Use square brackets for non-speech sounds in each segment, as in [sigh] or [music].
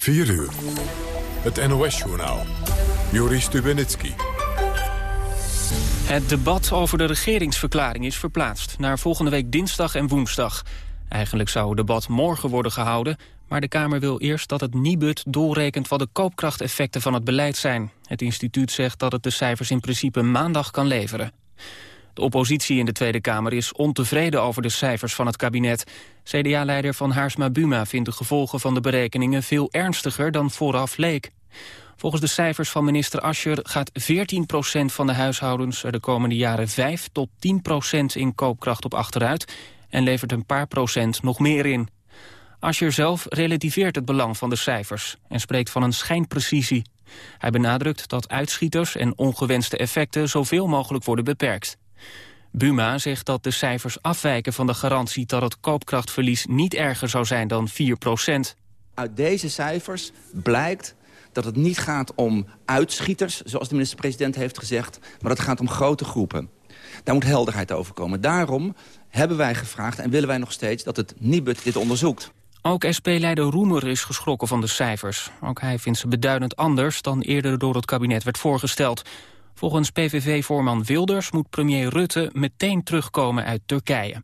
4 uur. Het NOS-journaal. Joris Stubenitski. Het debat over de regeringsverklaring is verplaatst... naar volgende week dinsdag en woensdag. Eigenlijk zou het debat morgen worden gehouden... maar de Kamer wil eerst dat het Nibud doorrekent... wat de koopkrachteffecten van het beleid zijn. Het instituut zegt dat het de cijfers in principe maandag kan leveren. De oppositie in de Tweede Kamer is ontevreden over de cijfers van het kabinet. CDA-leider Van Haarsma Buma vindt de gevolgen van de berekeningen veel ernstiger dan vooraf leek. Volgens de cijfers van minister Ascher gaat 14% van de huishoudens er de komende jaren 5 tot 10% in koopkracht op achteruit en levert een paar procent nog meer in. Ascher zelf relativeert het belang van de cijfers en spreekt van een schijnprecisie. Hij benadrukt dat uitschieters en ongewenste effecten zoveel mogelijk worden beperkt. Buma zegt dat de cijfers afwijken van de garantie dat het koopkrachtverlies niet erger zou zijn dan 4% Uit deze cijfers blijkt dat het niet gaat om uitschieters, zoals de minister-president heeft gezegd... maar het gaat om grote groepen. Daar moet helderheid over komen. Daarom hebben wij gevraagd en willen wij nog steeds dat het Nibud dit onderzoekt. Ook SP-leider Roemer is geschrokken van de cijfers. Ook hij vindt ze beduidend anders dan eerder door het kabinet werd voorgesteld. Volgens PVV-voorman Wilders moet premier Rutte meteen terugkomen uit Turkije.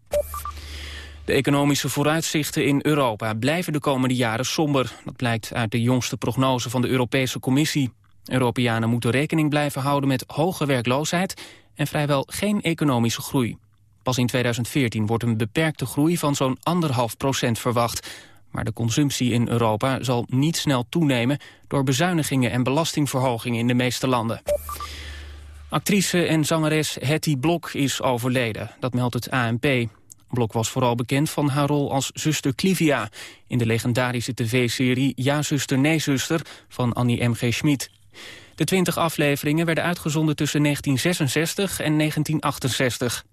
De economische vooruitzichten in Europa blijven de komende jaren somber. Dat blijkt uit de jongste prognose van de Europese Commissie. Europeanen moeten rekening blijven houden met hoge werkloosheid... en vrijwel geen economische groei. Pas in 2014 wordt een beperkte groei van zo'n anderhalf procent verwacht. Maar de consumptie in Europa zal niet snel toenemen... door bezuinigingen en belastingverhogingen in de meeste landen. Actrice en zangeres Hetty Blok is overleden, dat meldt het ANP. Blok was vooral bekend van haar rol als zuster Clivia... in de legendarische tv-serie Ja, zuster, nee, zuster van Annie M.G. Schmid. De twintig afleveringen werden uitgezonden tussen 1966 en 1968.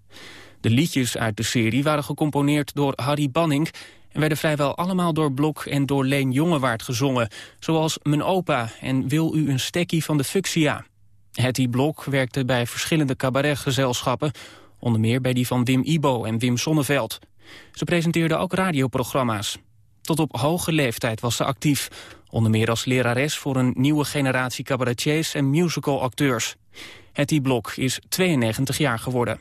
De liedjes uit de serie waren gecomponeerd door Harry Banning... en werden vrijwel allemaal door Blok en door Leen Jongewaard gezongen... zoals Mijn opa en Wil u een stekkie van de Fuchsia... Hetty Blok werkte bij verschillende cabaretgezelschappen... onder meer bij die van Wim Ibo en Wim Sonneveld. Ze presenteerde ook radioprogramma's. Tot op hoge leeftijd was ze actief. Onder meer als lerares voor een nieuwe generatie cabaretiers en musicalacteurs. Hetty Blok is 92 jaar geworden.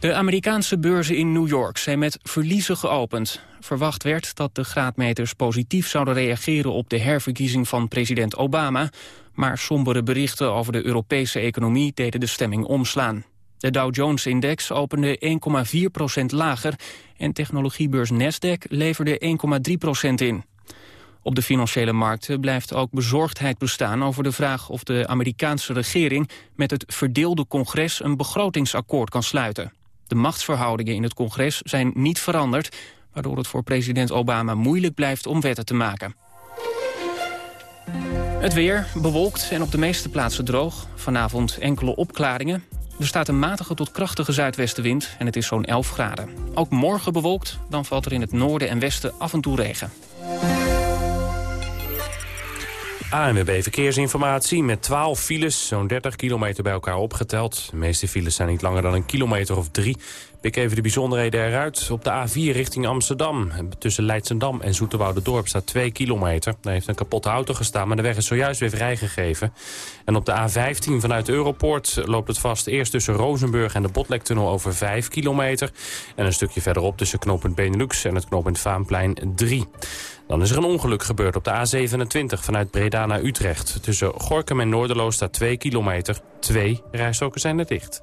De Amerikaanse beurzen in New York zijn met verliezen geopend. Verwacht werd dat de graadmeters positief zouden reageren op de herverkiezing van president Obama, maar sombere berichten over de Europese economie deden de stemming omslaan. De Dow Jones-index opende 1,4% lager en technologiebeurs Nasdaq leverde 1,3% in. Op de financiële markten blijft ook bezorgdheid bestaan over de vraag of de Amerikaanse regering met het verdeelde congres een begrotingsakkoord kan sluiten. De machtsverhoudingen in het congres zijn niet veranderd, waardoor het voor president Obama moeilijk blijft om wetten te maken. Het weer bewolkt en op de meeste plaatsen droog. Vanavond enkele opklaringen. Er staat een matige tot krachtige zuidwestenwind en het is zo'n 11 graden. Ook morgen bewolkt, dan valt er in het noorden en westen af en toe regen. ANWB Verkeersinformatie met 12 files, zo'n 30 kilometer bij elkaar opgeteld. De meeste files zijn niet langer dan een kilometer of drie. Pik even de bijzonderheden eruit. Op de A4 richting Amsterdam. Tussen Leidsendam en Dorp staat 2 kilometer. Daar heeft een kapotte auto gestaan, maar de weg is zojuist weer vrijgegeven. En op de A15 vanuit Europoort loopt het vast eerst tussen Rozenburg en de Botlektunnel over 5 kilometer. En een stukje verderop tussen knooppunt Benelux en het knooppunt Vaanplein 3. Dan is er een ongeluk gebeurd op de A27 vanuit Breda naar Utrecht. Tussen Gorkum en Noorderloos staat 2 kilometer. Twee rijstroken zijn er dicht.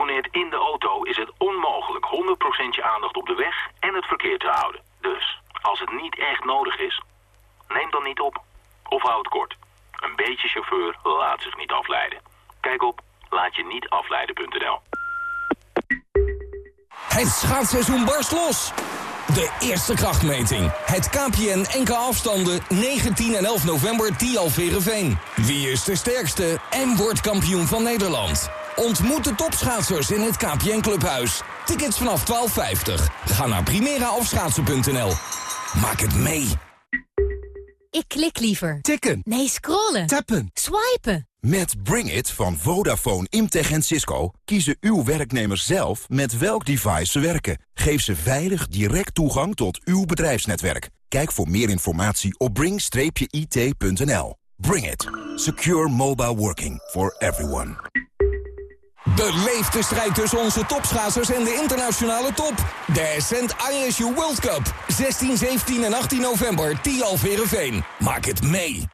in de auto is het onmogelijk 100% je aandacht op de weg en het verkeer te houden. Dus, als het niet echt nodig is, neem dan niet op. Of houd kort. Een beetje chauffeur laat zich niet afleiden. Kijk op laatje-niet-afleiden.nl. Het schaatsseizoen barst los. De eerste krachtmeting. Het KPN NK afstanden 19 en 11 november Tialverenveen. Wie is de sterkste en wordt kampioen van Nederland? Ontmoet de topschaatsers in het KPN Clubhuis. Tickets vanaf 12,50. Ga naar primeraofschaatsen.nl. Maak het mee. Ik klik liever. Tikken. Nee, scrollen. Tappen. Swipen. Met Bring It van Vodafone, Imtech en Cisco kiezen uw werknemers zelf met welk device ze werken. Geef ze veilig direct toegang tot uw bedrijfsnetwerk. Kijk voor meer informatie op bring-it.nl. Bring It. Secure mobile working for everyone. Beleef de strijd tussen onze topschaatsers en de internationale top. De Ascent ISU World Cup. 16, 17 en 18 november. Tialverenveen. Maak het mee.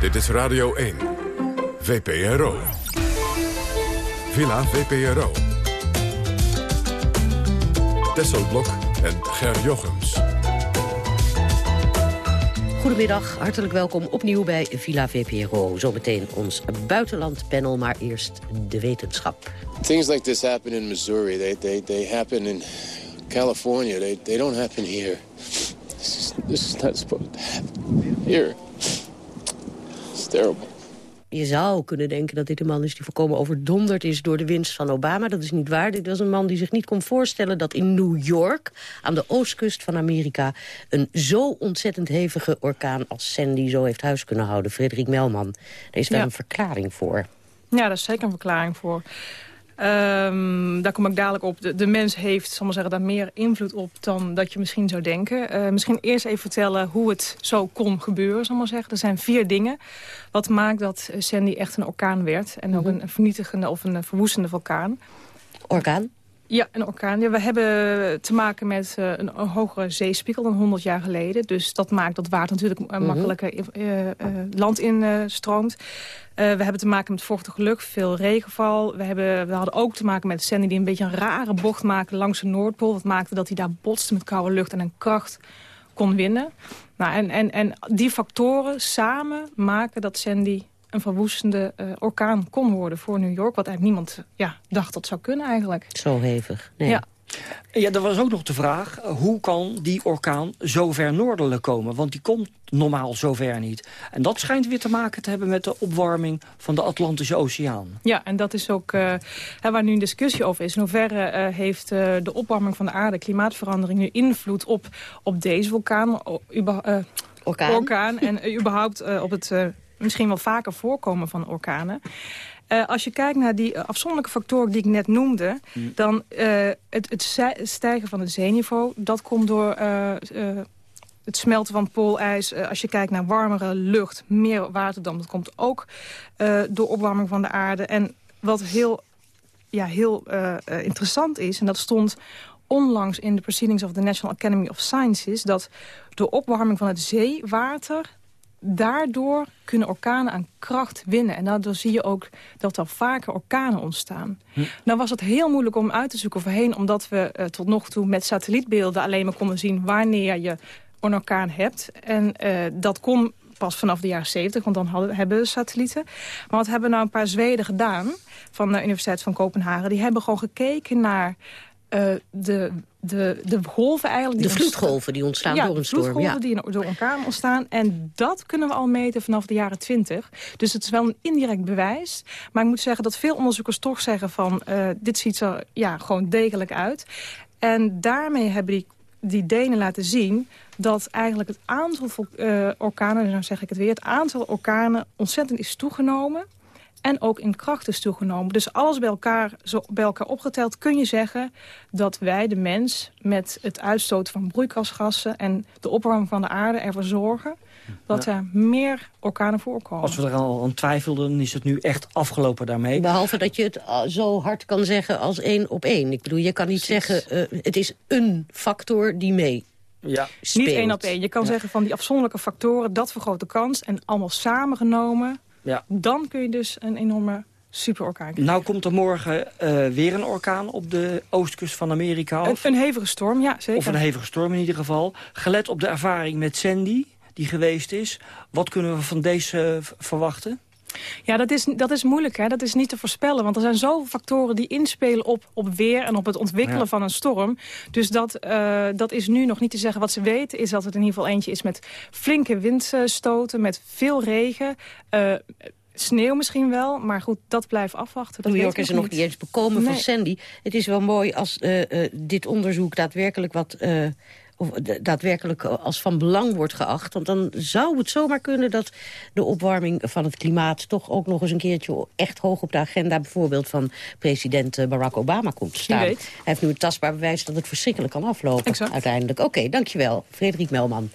Dit is Radio 1. VPRO. Villa VPRO. Tesselblok en Ger Jochems. Goedemiddag, hartelijk welkom opnieuw bij Villa VPRO. Zometeen ons buitenlandpanel, maar eerst de wetenschap. Things like this happen in Missouri. They, they, they happen in California. They, they don't happen here. This is, this is not supposed to happen here. It's terrible. Je zou kunnen denken dat dit een man is die volkomen overdonderd is door de winst van Obama. Dat is niet waar. Dit was een man die zich niet kon voorstellen dat in New York, aan de oostkust van Amerika, een zo ontzettend hevige orkaan als Sandy zo heeft huis kunnen houden. Frederik Melman, daar is daar Ja. een verklaring voor. Ja, daar is zeker een verklaring voor. Ehm, daar kom ik dadelijk op. De, de mens heeft, zal maar zeggen, daar meer invloed op dan dat je misschien zou denken. Eh, misschien eerst even vertellen hoe het zo kon gebeuren, zal maar zeggen. Er zijn vier dingen wat maakt dat eh, Sandy echt een orkaan werd. En ook Mhm. een vernietigende of een eh, verwoestende vulkaan. Orkaan? Ja, een orkaan. Ja, we hebben te maken met eh, een, een hogere zeespiegel dan 100 jaar geleden. Dus dat maakt dat water natuurlijk Mhm. makkelijker eh, land instroomt. We hebben te maken met vochtige lucht, veel regenval. We, hebben, we hadden ook te maken met Sandy die een beetje een rare bocht maakte langs de Noordpool. Wat maakte dat hij daar botste met koude lucht en een kracht kon winnen. Nou, en, en, en die factoren samen maken dat Sandy een verwoestende eh, orkaan kon worden voor New York. Wat eigenlijk niemand ja, dacht dat zou kunnen eigenlijk. Zo hevig. Nee. Ja. Ja, er was ook nog de vraag, eh, hoe kan die orkaan zo ver noordelijk komen? Want die komt normaal zo ver niet. En dat schijnt weer te maken te hebben met de opwarming van de Atlantische Oceaan. Ja, en dat is ook eh, hè, waar nu een discussie over is. In hoeverre eh, heeft eh, de opwarming van de aarde, klimaatverandering... nu invloed op, op deze vulkaan, o- uba- eh, orkaan. en eh, überhaupt eh, op het eh, misschien wel vaker voorkomen van orkanen. Eh, als je kijkt naar die eh, afzonderlijke factoren die ik net noemde... dan uh, het, het stijgen van het zeeniveau, dat komt door... Uh, uh, het smelten van poolijs. Als je kijkt naar warmere lucht, meer waterdamp... dat komt ook door opwarming van de aarde. En wat heel, ja, heel interessant is, en dat stond onlangs in de Proceedings of the National Academy of Sciences... dat door opwarming van het zeewater daardoor kunnen orkanen aan kracht winnen. En daardoor zie je ook dat er vaker orkanen ontstaan. Hm. Nou was het heel moeilijk om uit te zoeken voorheen... omdat we uh, tot nog toe met satellietbeelden alleen maar konden zien... wanneer je een orkaan hebt. En uh, dat kon pas vanaf de jaren 70, want dan hadden, hebben we satellieten. Maar wat hebben nou een paar Zweden gedaan... van de Universiteit van Kopenhagen? Die hebben gewoon gekeken naar... Uh, de, de, de golven eigenlijk... Die de vloedgolven die ontstaan ja, door een storm. Ja, vloedgolven die door orkaan ontstaan. En dat kunnen we al meten vanaf de jaren 20. Dus het is wel een indirect bewijs. Maar ik moet zeggen dat veel onderzoekers toch zeggen van... Uh, dit ziet er ja, gewoon degelijk uit. En daarmee hebben die, die Denen laten zien dat eigenlijk het aantal uh, orkanen, nou zeg ik het weer... het aantal orkanen ontzettend is toegenomen... En ook in kracht is toegenomen. Dus alles bij elkaar, zo, bij elkaar opgeteld kun je zeggen... dat wij, de mens, met het uitstoten van broeikasgassen... en de opwarming van de aarde ervoor zorgen dat er meer orkanen voorkomen. Als we er al aan twijfelden, is het nu echt afgelopen daarmee. Behalve dat je het zo hard kan zeggen als één op één. Ik bedoel, je kan niet zeggen, uh, het is een factor die mee ja. Niet één op één. Je kan zeggen van die afzonderlijke factoren, dat vergroot de kans. En allemaal samengenomen, ja. dan kun je dus een enorme superorkaan krijgen. Nou komt er morgen uh, weer een orkaan op de oostkust van Amerika af. Een, een hevige storm, ja zeker. Of een hevige storm in ieder geval. Gelet op de ervaring met Sandy, die geweest is. Wat kunnen we van deze verwachten? Ja, dat is, dat is moeilijk. Hè? Dat is niet te voorspellen. Want er zijn zoveel factoren die inspelen op, op weer... en op het ontwikkelen ja. van een storm. Dus dat, uh, dat is nu nog niet te zeggen. Wat ze weten is dat het in ieder geval eentje is met flinke windstoten... met veel regen... Uh, Sneeuw misschien wel, maar goed, dat blijft afwachten. Dat New York is er nog niet eens bekomen nee. van Sandy. Het is wel mooi als uh, uh, dit onderzoek daadwerkelijk wat... Of daadwerkelijk als van belang wordt geacht. Want dan zou het zomaar kunnen dat de opwarming van het klimaat... toch ook nog eens een keertje echt hoog op de agenda... bijvoorbeeld van president Barack Obama komt te staan. Hij heeft nu een tastbaar bewijs dat het verschrikkelijk kan aflopen exact. uiteindelijk. Oké, okay, dankjewel. Frederik Melman.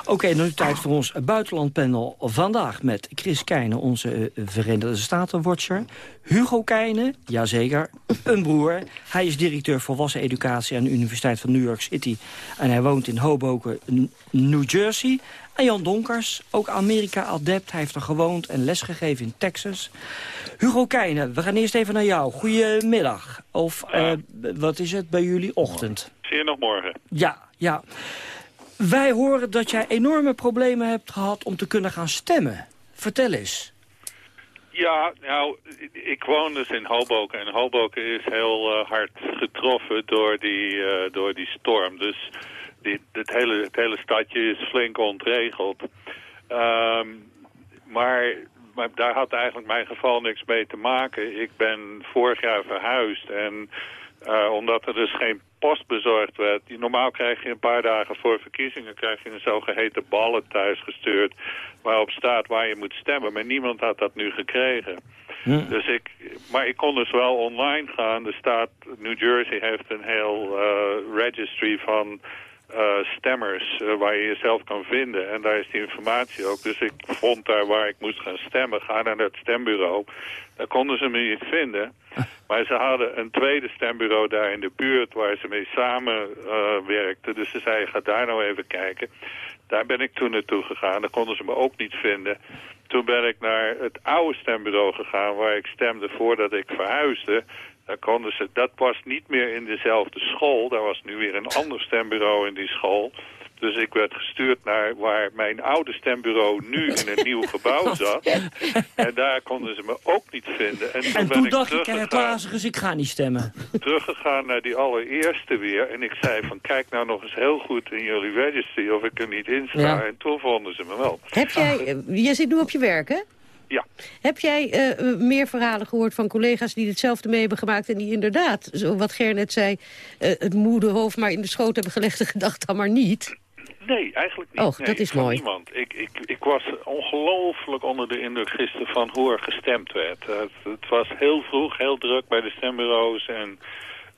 Oké, okay, nu tijd voor ons buitenlandpanel vandaag met Chris Keijnen, onze Verenigde Staten-watcher. Hugo Keijnen, jazeker, een broer. Hij is directeur volwassen educatie aan de Universiteit van New York City. En hij woont in Hoboken, New Jersey. En Jan Donkers, ook Amerika-adept. Hij heeft er gewoond en lesgegeven in Texas. Hugo Keijnen, we gaan eerst even naar jou. Goedemiddag. Of uh, wat is het bij jullie? Ochtend. Zie je nog morgen? Ja, ja. Wij horen dat jij enorme problemen hebt gehad om te kunnen gaan stemmen. Vertel eens. Ja, nou, ik woon dus in Hoboken. En Hoboken is heel uh, hard getroffen door die, uh, door die storm. Dus die, het, hele, het hele stadje is flink ontregeld. Um, maar, maar daar had eigenlijk mijn geval niks mee te maken. Ik ben vorig jaar verhuisd en... Uh, omdat er dus geen post bezorgd werd. Normaal krijg je een paar dagen voor verkiezingen krijg je een zogeheten ballen thuisgestuurd. Waarop staat waar je moet stemmen. Maar niemand had dat nu gekregen. Hm. Dus ik, maar ik kon dus wel online gaan. De staat New Jersey heeft een heel uh, registry van uh, stemmers uh, waar je jezelf kan vinden. En daar is die informatie ook. Dus ik vond daar waar ik moest gaan stemmen. Ga naar het stembureau. Daar konden ze me niet vinden. [laughs] Maar ze hadden een tweede stembureau daar in de buurt waar ze mee samenwerkten. Uh, dus ze zeiden, ga daar nou even kijken. Daar ben ik toen naartoe gegaan. Daar konden ze me ook niet vinden. Toen ben ik naar het oude stembureau gegaan waar ik stemde voordat ik verhuisde. Daar konden ze, dat was niet meer in dezelfde school. Daar was nu weer een ander stembureau in die school. Dus ik werd gestuurd naar waar mijn oude stembureau nu in een nieuw gebouw [laughs] zat. En daar konden ze me ook niet vinden. En toen, en toen ik dacht ik, ik plazigers, ik ga niet stemmen. Teruggegaan naar die allereerste weer. En ik zei van, kijk nou nog eens heel goed in jullie registry of ik er niet in sta. Ja. En toen vonden ze me wel. Heb jij, jij zit nu op je werk, hè? Ja. Heb jij uh, meer verhalen gehoord van collega's die hetzelfde mee hebben gemaakt... en die inderdaad, zo wat Ger net zei, uh, het moede hoofd maar in de schoot hebben gelegd... en gedacht dan maar niet? Nee, eigenlijk niet. Oh, nee, dat is mooi. Niemand. Ik, ik, ik was ongelooflijk onder de indruk gisteren van hoe er gestemd werd. Uh, het, het, was heel vroeg, heel druk bij de stembureaus. En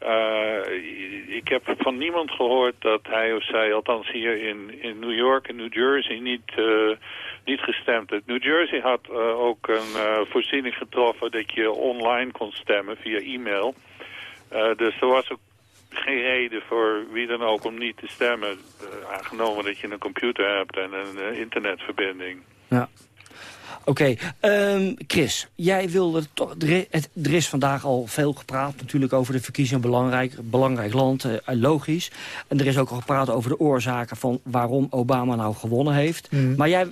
uh, ik heb van niemand gehoord dat hij of zij, althans hier in, in New York en New Jersey, niet, uh, niet gestemd heeft. New Jersey had uh, ook een voorziening getroffen dat je online kon stemmen via e-mail. dus er was ook geen reden voor wie dan ook om niet te stemmen. Uh, aangenomen dat je een computer hebt en een uh, internetverbinding. Ja. Oké, okay. um, Chris, jij wilde toch... Er is vandaag al veel gepraat natuurlijk over de verkiezingen. Belangrijk, belangrijk land, uh, logisch. En er is ook al gepraat over de oorzaken van waarom Obama nou gewonnen heeft. Mm. Maar jij,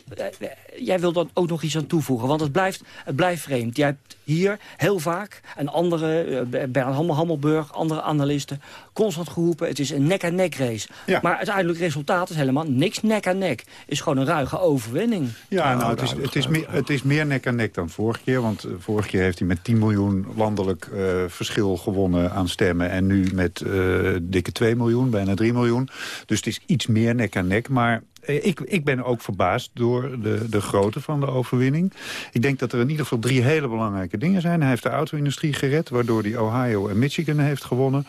jij wil dan ook nog iets aan toevoegen. Want het blijft, het blijft vreemd. Jij hebt hier heel vaak en andere, uh, Bernard Hammelburg, andere analisten... constant geroepen, het is een nek-aan-nek race. Ja. Maar het uiteindelijk resultaat is helemaal niks nek-aan-nek. is gewoon een ruige overwinning. Ja, nou, het is, het is meer, het is meer nek-aan-nek dan vorig keer. Want uh, vorig keer heeft hij met 10 miljoen landelijk uh, verschil gewonnen aan stemmen. En nu met uh, dikke 2 miljoen, bijna 3 miljoen. Dus het is iets meer nek-aan-nek. Maar eh, ik, ik ben ook verbaasd door de, de grootte van de overwinning. Ik denk dat er in ieder geval drie hele belangrijke dingen zijn. Hij heeft de auto-industrie gered, waardoor hij Ohio en Michigan heeft gewonnen.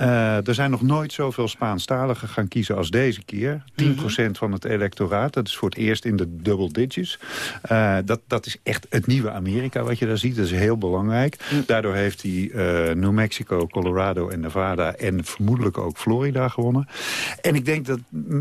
Uh, er zijn nog nooit zoveel Spaanstaligen gaan kiezen als deze keer. 10% mm van het electoraat, dat is voor het eerst in de double digits. Uh, dat, dat is echt het nieuwe Amerika wat je daar ziet. Dat is heel belangrijk. Mm. Daardoor heeft hij uh, New Mexico, Colorado en Nevada... en vermoedelijk ook Florida gewonnen. En ik denk dat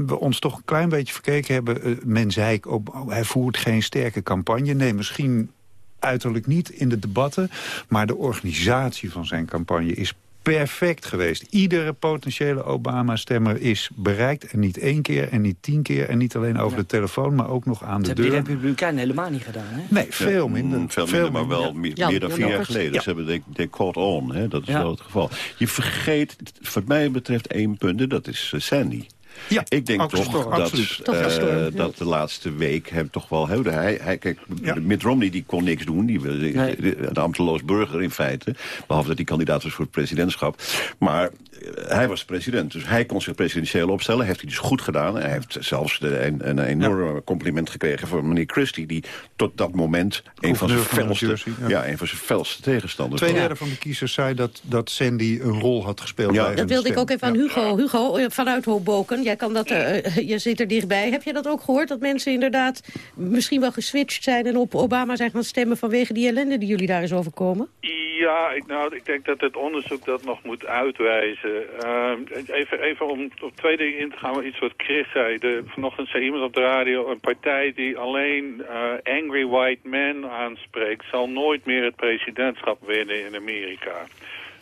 we ons toch een klein beetje verkeken hebben. Uh, men zei, ook, oh, hij voert geen sterke campagne. Nee, misschien uiterlijk niet in de debatten. Maar de organisatie van zijn campagne is perfect geweest. Iedere potentiële Obama-stemmer is bereikt. En niet één keer en niet tien keer. En niet alleen over de telefoon, maar ook nog aan de deur. Dat hebben de Republikeinen helemaal niet gedaan, hè? Nee, veel minder. Ja, veel, veel minder, maar wel meer, meer dan vier jaar geleden. Ze hebben de, de caught on, hè? dat is wel het geval. Je vergeet, wat mij betreft, één punt, dat is uh, Sandy. Ja, ik denk toch dat, uh, dat de laatste week hem toch wel... Hij, hij, kijk, ja. Mitt Romney die kon niks doen. Die, die, nee. Een ambteloos burger in feite. Behalve dat hij kandidaat was voor het presidentschap. Maar hij was president, dus hij kon zich presidentieel opstellen. Heeft hij dus goed gedaan. Hij heeft zelfs de, een, een enorm ja. compliment gekregen van meneer Christie... die tot dat moment een van, zijn felste, Jersey, ja. ja. een van zijn felste tegenstanders Twee derde van de kiezers zei dat, dat Sandy een rol had gespeeld. Ja. Dat wilde ik ook even aan Hugo. Hugo, vanuit Hoboken, jij kan dat, uh, je zit er dichtbij. Heb je dat ook gehoord, dat mensen inderdaad misschien wel geswitcht zijn... en op Obama zijn gaan stemmen vanwege die ellende die jullie daar is overkomen? Ja, ik, nou, ik denk dat het onderzoek dat nog moet uitwijzen. Uh, even, even om op twee dingen in te gaan, iets wat Chris zei. De, vanochtend zei iemand op de radio, een partij die alleen uh, angry white men aanspreekt... zal nooit meer het presidentschap winnen in Amerika.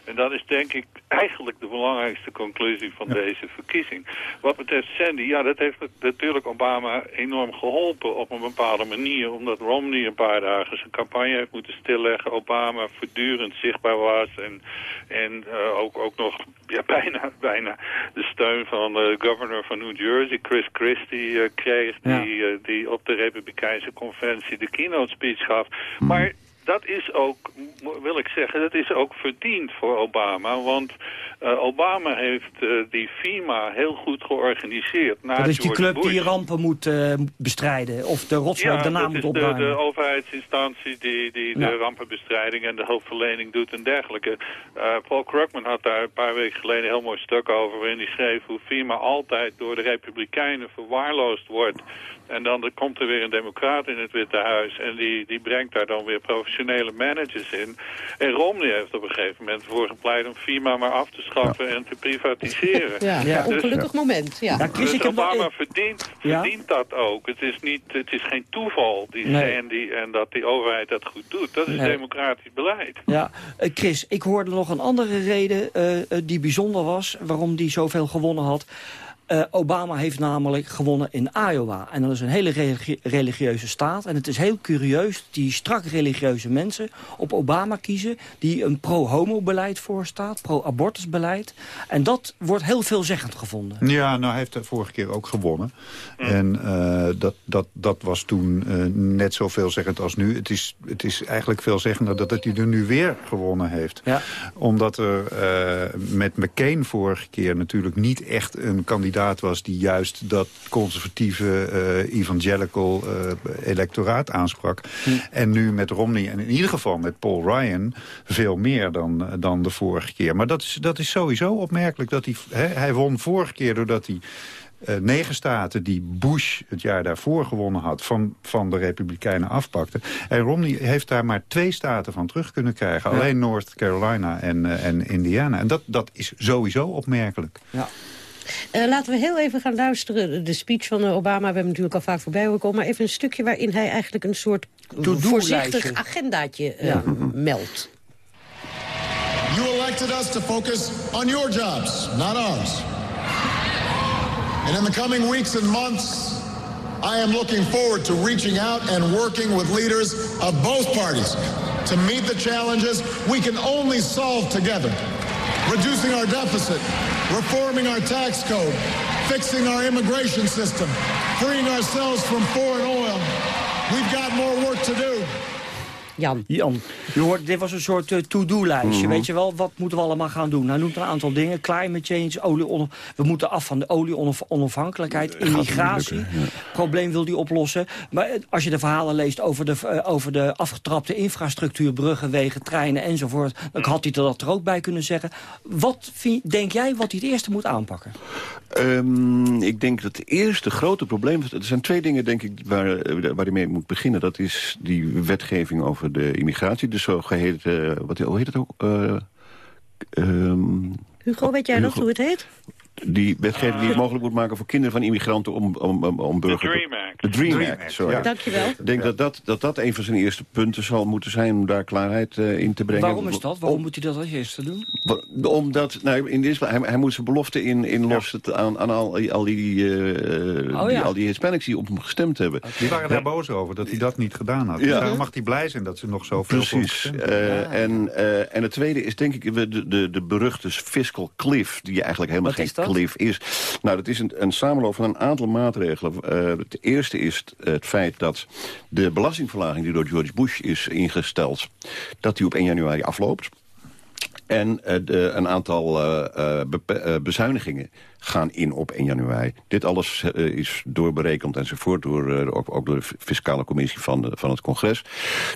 En dat is denk ik eigenlijk de belangrijkste conclusie van ja. deze verkiezing. Wat betreft Sandy, ja, dat heeft natuurlijk Obama enorm geholpen op een bepaalde manier. Omdat Romney een paar dagen zijn campagne heeft moeten stilleggen. Obama voortdurend zichtbaar was. En, en uh, ook, ook nog ja, [laughs] bijna, bijna de steun van de governor van New Jersey, Chris Christie, uh, kreeg. Ja. Die, uh, die op de Republikeinse conventie de keynote speech gaf. Maar dat is ook, wil ik zeggen, dat is ook verdiend voor Obama. Want uh, Obama heeft uh, die FEMA heel goed georganiseerd. Na dat is die club Bush. die rampen moet uh, bestrijden. Of de rotzooi ja, daarna moet opruimen. De, de overheidsinstantie die, die ja. de rampenbestrijding en de hulpverlening doet en dergelijke. Paul Krugman had daar een paar weken geleden een heel mooi stuk over... waarin hij schreef hoe FEMA altijd door de Republikeinen verwaarloosd wordt... En dan komt er weer een democraat in het Witte Huis... en die, die brengt daar dan weer professionele managers in. En Romney heeft op een gegeven moment voor gepleit om FIMA maar af te schaffen ja. en te privatiseren. [laughs] Ja, ja. Dus, ongelukkig moment. Ja. Ja, Chris, dus Obama verdient, verdient dat ook. Het is, niet, het is geen toeval, die nee. Sandy, en dat die overheid dat goed doet. Dat is nee. democratisch beleid. Ja, uh, Chris, ik hoorde nog een andere reden uh, uh, die bijzonder was... waarom die zoveel gewonnen had... Uh, Obama heeft namelijk gewonnen in Iowa. En dat is een hele religi religieuze staat. En het is heel curieus die strak religieuze mensen op Obama kiezen... die een pro-homo-beleid voorstaat, pro-abortusbeleid. En dat wordt heel veelzeggend gevonden. Ja, nou hij heeft de vorige keer ook gewonnen. Mm. En uh, dat, dat, dat was toen uh, net zo veelzeggend als nu. Het is, het is eigenlijk veelzeggender dat hij er nu weer gewonnen heeft. Ja. Omdat er met McCain vorige keer natuurlijk niet echt een kandidaat was die juist dat conservatieve uh, evangelical uh, electoraat aansprak. Hm. En nu met Romney en in ieder geval met Paul Ryan veel meer dan, dan de vorige keer. Maar dat is, dat is sowieso opmerkelijk. Dat hij, hè, hij won vorige keer doordat hij uh, negen staten die Bush het jaar daarvoor gewonnen had... van, van de Republikeinen afpakte. En Romney heeft daar maar twee staten van terug kunnen krijgen. Ja. Alleen North Carolina en, uh, en Indiana. En dat, dat is sowieso opmerkelijk. Ja. Uh, laten we heel even gaan luisteren. De speech van Obama, we hebben natuurlijk al vaak voorbij gekomen... maar even een stukje waarin hij eigenlijk een soort voorzichtig agendaatje uh, ja. meldt. You elected us to focus on your jobs, not ours. And in the coming weeks and months, I am looking forward to reaching out and working with leaders of both parties to meet the challenges we can only solve together. Reducing our deficit, reforming our tax code, fixing our immigration system, freeing ourselves from foreign oil. We've got more work to do. Jan. Jan, je hoort, dit was een soort uh, to-do-lijstje. Mhm. Weet je wel, wat moeten we allemaal gaan doen? Hij noemt een aantal dingen. Climate change, olie we moeten af van de olie-onafhankelijkheid, immigratie. lukken, ja. Probleem wil hij oplossen. Maar eh, als je de verhalen leest over de, eh, over de afgetrapte infrastructuur... bruggen, wegen, treinen enzovoort... dan had hij dat er ook bij kunnen zeggen. Wat vind, denk jij wat hij het eerste moet aanpakken? Ehm, ik denk dat het eerste grote probleem... Er zijn twee dingen, denk ik, waar, eh, waar hij mee moet beginnen. Dat is die wetgeving over de immigratie. De zogeheten... Wat, hoe heet het ook? Eh, ehm, Hugo, weet jij nog hoe het heet? Die wetgeving die het mogelijk moet maken voor kinderen van immigranten om, om, om, om burger... Dream Act. De Dream, Dream Act, Act, sorry. ja. Dankjewel. Ik denk dat dat, dat dat een van zijn eerste punten zal moeten zijn om daar klaarheid eh, in te brengen. Waarom is dat? Waarom moet hij dat als eerste doen? Omdat, nou, in dit, hij, hij moet zijn belofte in, inlossen aan, aan al, al die, eh, Oh, die, ja. al die Hispanics die op hem gestemd hebben. Die waren daar boos over, dat hij dat niet gedaan had. Dus daarom mag hij blij zijn dat ze nog zoveel Precies. Eh, en, eh, en het tweede is denk ik de, de, de beruchte fiscal cliff... die eigenlijk helemaal geen cliff is. Nou, dat is een, een samenloop van een aantal maatregelen. Eh, het eerste is het, feit dat de belastingverlaging... die door George Bush is ingesteld... dat die op 1 januari afloopt. En eh, de, een aantal eh, bezuinigingen gaan in op 1 januari. Dit alles eh, is doorberekend enzovoort... Door, eh, ook, ook door de fiscale commissie van, de- van het congres.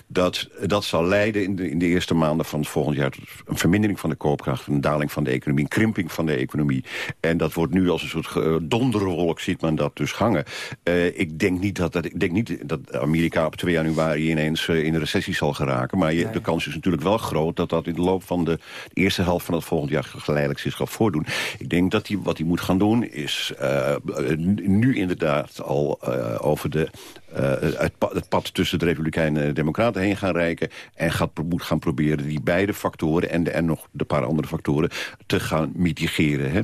Dat, dat zal leiden in de, in de eerste maanden van het volgend jaar... tot een vermindering van de koopkracht, een daling van de economie... een krimping van de economie. En dat wordt nu als een soort eh, donderwolk, ziet men dat dus hangen. Ik denk niet dat, dat, ik denk niet dat Amerika op 2 januari ineens in een recessie zal geraken. Maar je, de kans is natuurlijk wel groot dat dat in de loop van de eerste helft van het volgend jaar geleidelijk zich gaat voordoen. Ik denk dat hij wat hij gaan doen is eh, nu inderdaad al eh, over de, eh, het, pa- het pad tussen de Republikeinen en de Democraten heen gaan reiken. En gaat, moet gaan proberen die beide factoren en, de, en nog de paar andere factoren te gaan mitigeren. Hè?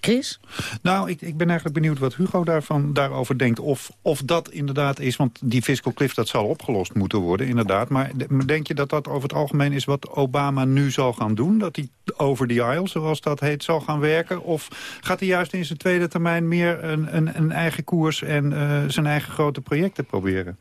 Chris? Nou, ik, ik ben eigenlijk benieuwd wat Hugo daarvan, daarover denkt. Of, of dat inderdaad is, want die fiscal cliff dat zal opgelost moeten worden, inderdaad. Maar de- denk je dat dat over het algemeen is wat Obama nu zal gaan doen? Dat hij over the aisle, zoals dat heet, zal gaan werken? Of gaat hij juist in zijn tweede termijn meer een, een, een eigen koers en eh, zijn eigen grote projecten proberen?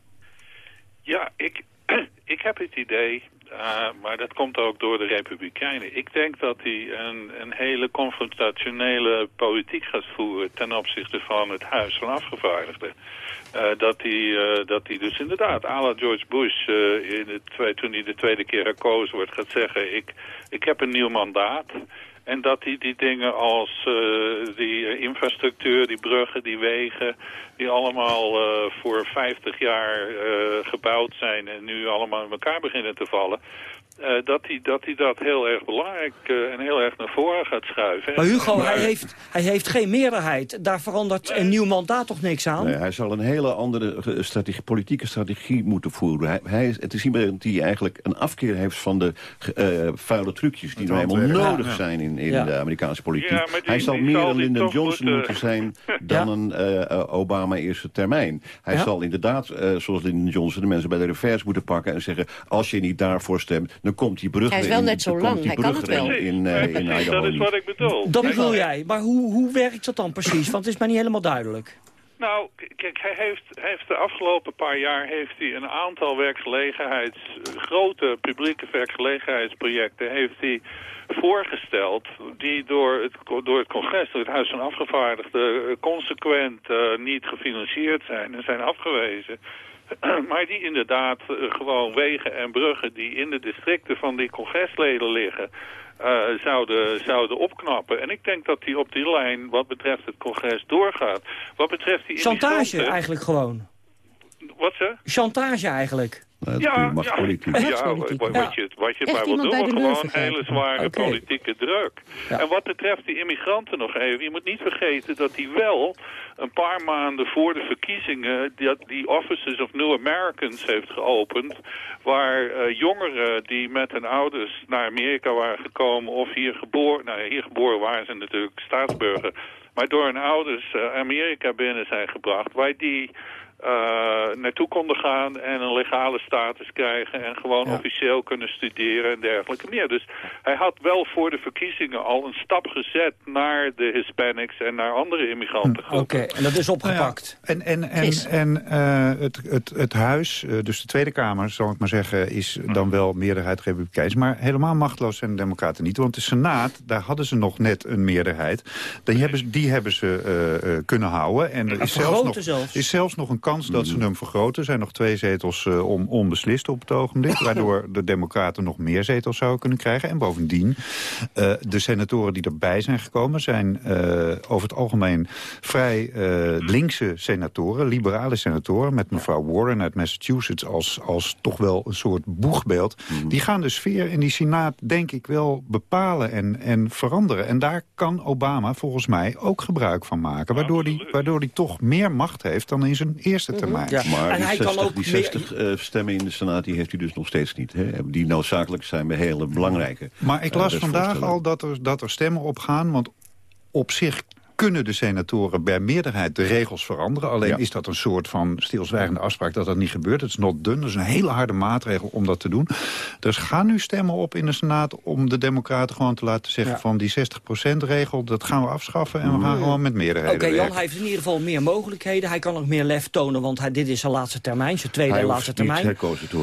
Ja, ik, [clears throat] ik heb het idee, eh, maar dat komt ook door de Republikeinen. Ik denk dat hij een, een hele confrontationele politiek gaat voeren ten opzichte van het Huis van Afgevaardigden. Eh, dat, hij, eh, dat dus inderdaad, à la George Bush, in de toen hij de tweede keer herkozen wordt, gaat zeggen... ik, ik heb een nieuw mandaat. En dat hij die dingen als eh, die infrastructuur, die bruggen, die wegen... die allemaal eh, voor 50 jaar eh, gebouwd zijn en nu allemaal in elkaar beginnen te vallen... eh, dat, hij, dat hij dat heel erg belangrijk eh, en heel erg naar voren gaat schuiven. Maar Hugo, Maar- hij, heeft, hij heeft geen meerderheid. Daar verandert een nieuw mandaat toch niks aan? Nee, hij zal een hele andere strategie, politieke strategie moeten voeren. Hij, hij is, het is iemand die eigenlijk een afkeer heeft van de eh, vuile trucjes... die nou helemaal nodig Ja, ja. zijn in, in Ja. de Amerikaanse politiek. Ja, maar die- hij zal meer zal een Lyndon Johnson moeten- moeten zijn [laughs] dan Ja. een eh, eh, Obama eerste termijn. Hij Ja. zal inderdaad, eh, zoals Lyndon Johnson, de mensen bij de revers moeten pakken... en zeggen, als je niet daarvoor stemt, dan komt die brug Hij is wel in- net zo lang, hij kan brug het wel. In, eh, in Idaho dat is wat ik bedoel. Dat bedoel jij. Maar hoe, hoe werkt dat dan precies? Want het is mij niet helemaal duidelijk. Nou, kijk, hij heeft, heeft de afgelopen paar jaar heeft hij een aantal werkgelegenheids, grote publieke werkgelegenheidsprojecten heeft hij voorgesteld die door het, door het congres, door het Huis van Afgevaardigden, eh, consequent eh, niet gefinancierd zijn en zijn afgewezen. [clears throat] Maar die inderdaad eh, gewoon wegen en bruggen die in de districten van die congresleden liggen, eh, zouden, zouden opknappen. En ik denk dat die op die lijn, wat betreft het congres, doorgaat. Wat betreft die Chantage eigenlijk gewoon. Wat ze? Chantage eigenlijk. Dat Ja, mag ja, politiek. ja, wat, wat je, wat je maar wil doen, gewoon hele zware politieke druk. Ja. En wat betreft die immigranten nog even, je moet niet vergeten dat hij wel een paar maanden voor de verkiezingen die, die Offices of New Americans heeft geopend, waar eh, jongeren die met hun ouders naar Amerika waren gekomen of hier geboren, nou ja, hier geboren waren ze natuurlijk staatsburger, maar door hun ouders eh, Amerika binnen zijn gebracht, waar die uh, naartoe konden gaan en een legale status krijgen en gewoon officieel kunnen studeren en dergelijke meer. Dus hij had wel voor de verkiezingen al een stap gezet naar de Hispanics en naar andere immigranten. Hm, oké, en dat is opgepakt. Nou ja, en en, en, en uh, het, het, het huis, uh, dus de Tweede Kamer, zal ik maar zeggen, is dan hm. wel meerderheid republikeins. Maar helemaal machteloos zijn de democraten niet. Want de Senaat, daar hadden ze nog net een meerderheid. Die hebben, ze, die hebben ze kunnen houden. En er is zelfs, nog, zelfs. is zelfs nog een kans dat ze mm. hem vergroten. Er zijn nog twee zetels uh, om, onbeslist op het ogenblik. [laughs] waardoor de democraten nog meer zetels zouden kunnen krijgen. En bovendien, uh, de senatoren die erbij zijn gekomen... zijn uh, over het algemeen vrij linkse senatoren, liberale senatoren... met mevrouw Warren uit Massachusetts als, als toch wel een soort boegbeeld. Mm. Die gaan de sfeer in die senaat, denk ik, wel bepalen en, en veranderen. En daar kan Obama volgens mij ook gebruik van maken. Waardoor hij waardoor die toch meer macht heeft dan in zijn eerste mhm. termijn. Ja. Maar en die hij 60, kan ook die 60 meer... uh, stemmen in de Senaat die heeft hij dus nog steeds niet. Hè? Die noodzakelijk zijn bij hele belangrijke Maar ik las uh, vandaag al dat er, dat er stemmen op gaan. Want op zich kunnen de senatoren bij meerderheid de regels veranderen. Alleen is dat een soort van stilzwijgende afspraak dat dat niet gebeurt. Het is not done. Dat is een hele harde maatregel om dat te doen. Dus gaan nu stemmen op in de Senaat om de democraten gewoon te laten zeggen... van die 60%-regel, dat gaan we afschaffen en we gaan gewoon met meerderheden Oké, Jan, hij heeft in ieder geval meer mogelijkheden. Hij kan nog meer lef tonen, want hij, dit is zijn laatste termijn. Zijn tweede hij laatste termijn.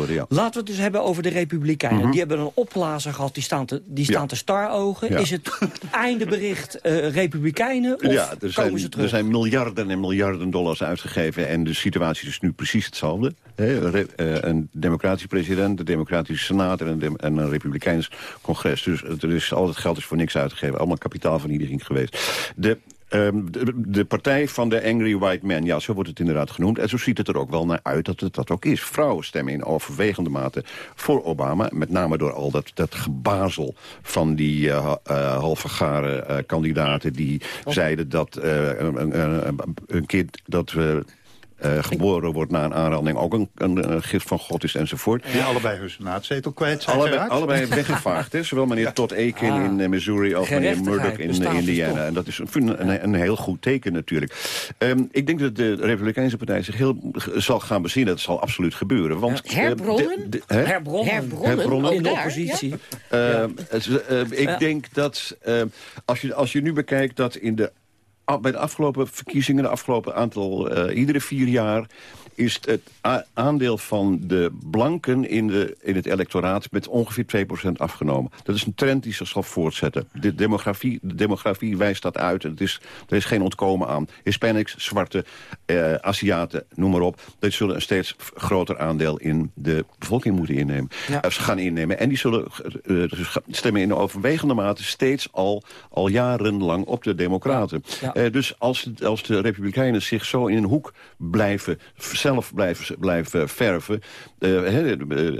ja. Laten we het dus hebben over de Republikeinen. Mhm. Die hebben een opblazer gehad, die staan te, die staan te starogen. Is het [laughs] einde bericht uh, Republikeinen ja, er zijn er zijn miljarden en miljarden dollars uitgegeven... en de situatie is nu precies hetzelfde. Eh, een democratische president, een democratische senaat... en een, en een republikeins congres. Dus er is, al het geld is voor niks uitgegeven. Allemaal kapitaalvernietiging geweest. De Um, de, de, partij van de Angry White Man, ja, zo wordt het inderdaad genoemd. En zo ziet het er ook wel naar uit dat het dat ook is. Vrouwen stemmen in overwegende mate voor Obama. Met name door al dat, dat gebazel van die uh, uh, halve uh, kandidaten... die oh. zeiden dat een, een keer dat we uh, geboren wordt na een aanranding ook een, een, een, gift van God is enzovoort. Die allebei hun senaatzetel kwijt zijn allebei, allebei weggevaagd. Hè? Zowel meneer Todd Aiken ah. in uh, Missouri als meneer Murdoch in uh, Indiana. En dat is een, een, een, heel goed teken natuurlijk. Um, ik denk dat de Republikeinse Partij zich heel zal gaan bezinnen. Dat zal absoluut gebeuren. Want, ja. Herbronnen? De, de, Herbronnen? Herbronnen? Herbronnen? In de oppositie. Ja. Uh, ik denk dat als, je, als je nu bekijkt dat in de bij de afgelopen verkiezingen, de afgelopen aantal, uh, iedere vier jaar is het aandeel van de blanken in, de, in het electoraat met ongeveer 2% afgenomen. Dat is een trend die zich zal voortzetten. De demografie, de demografie wijst dat uit. Het is, er is geen ontkomen aan. Hispanics, zwarte, eh, Aziaten, noem maar op. Die zullen een steeds groter aandeel in de bevolking moeten innemen. Ja. Uh, gaan innemen. En die zullen uh, stemmen in overwegende mate steeds al, al jarenlang op de democraten. Ja. Uh, dus als, als de republikeinen zich zo in een hoek blijven zelf blijven, blijven verven. Uh,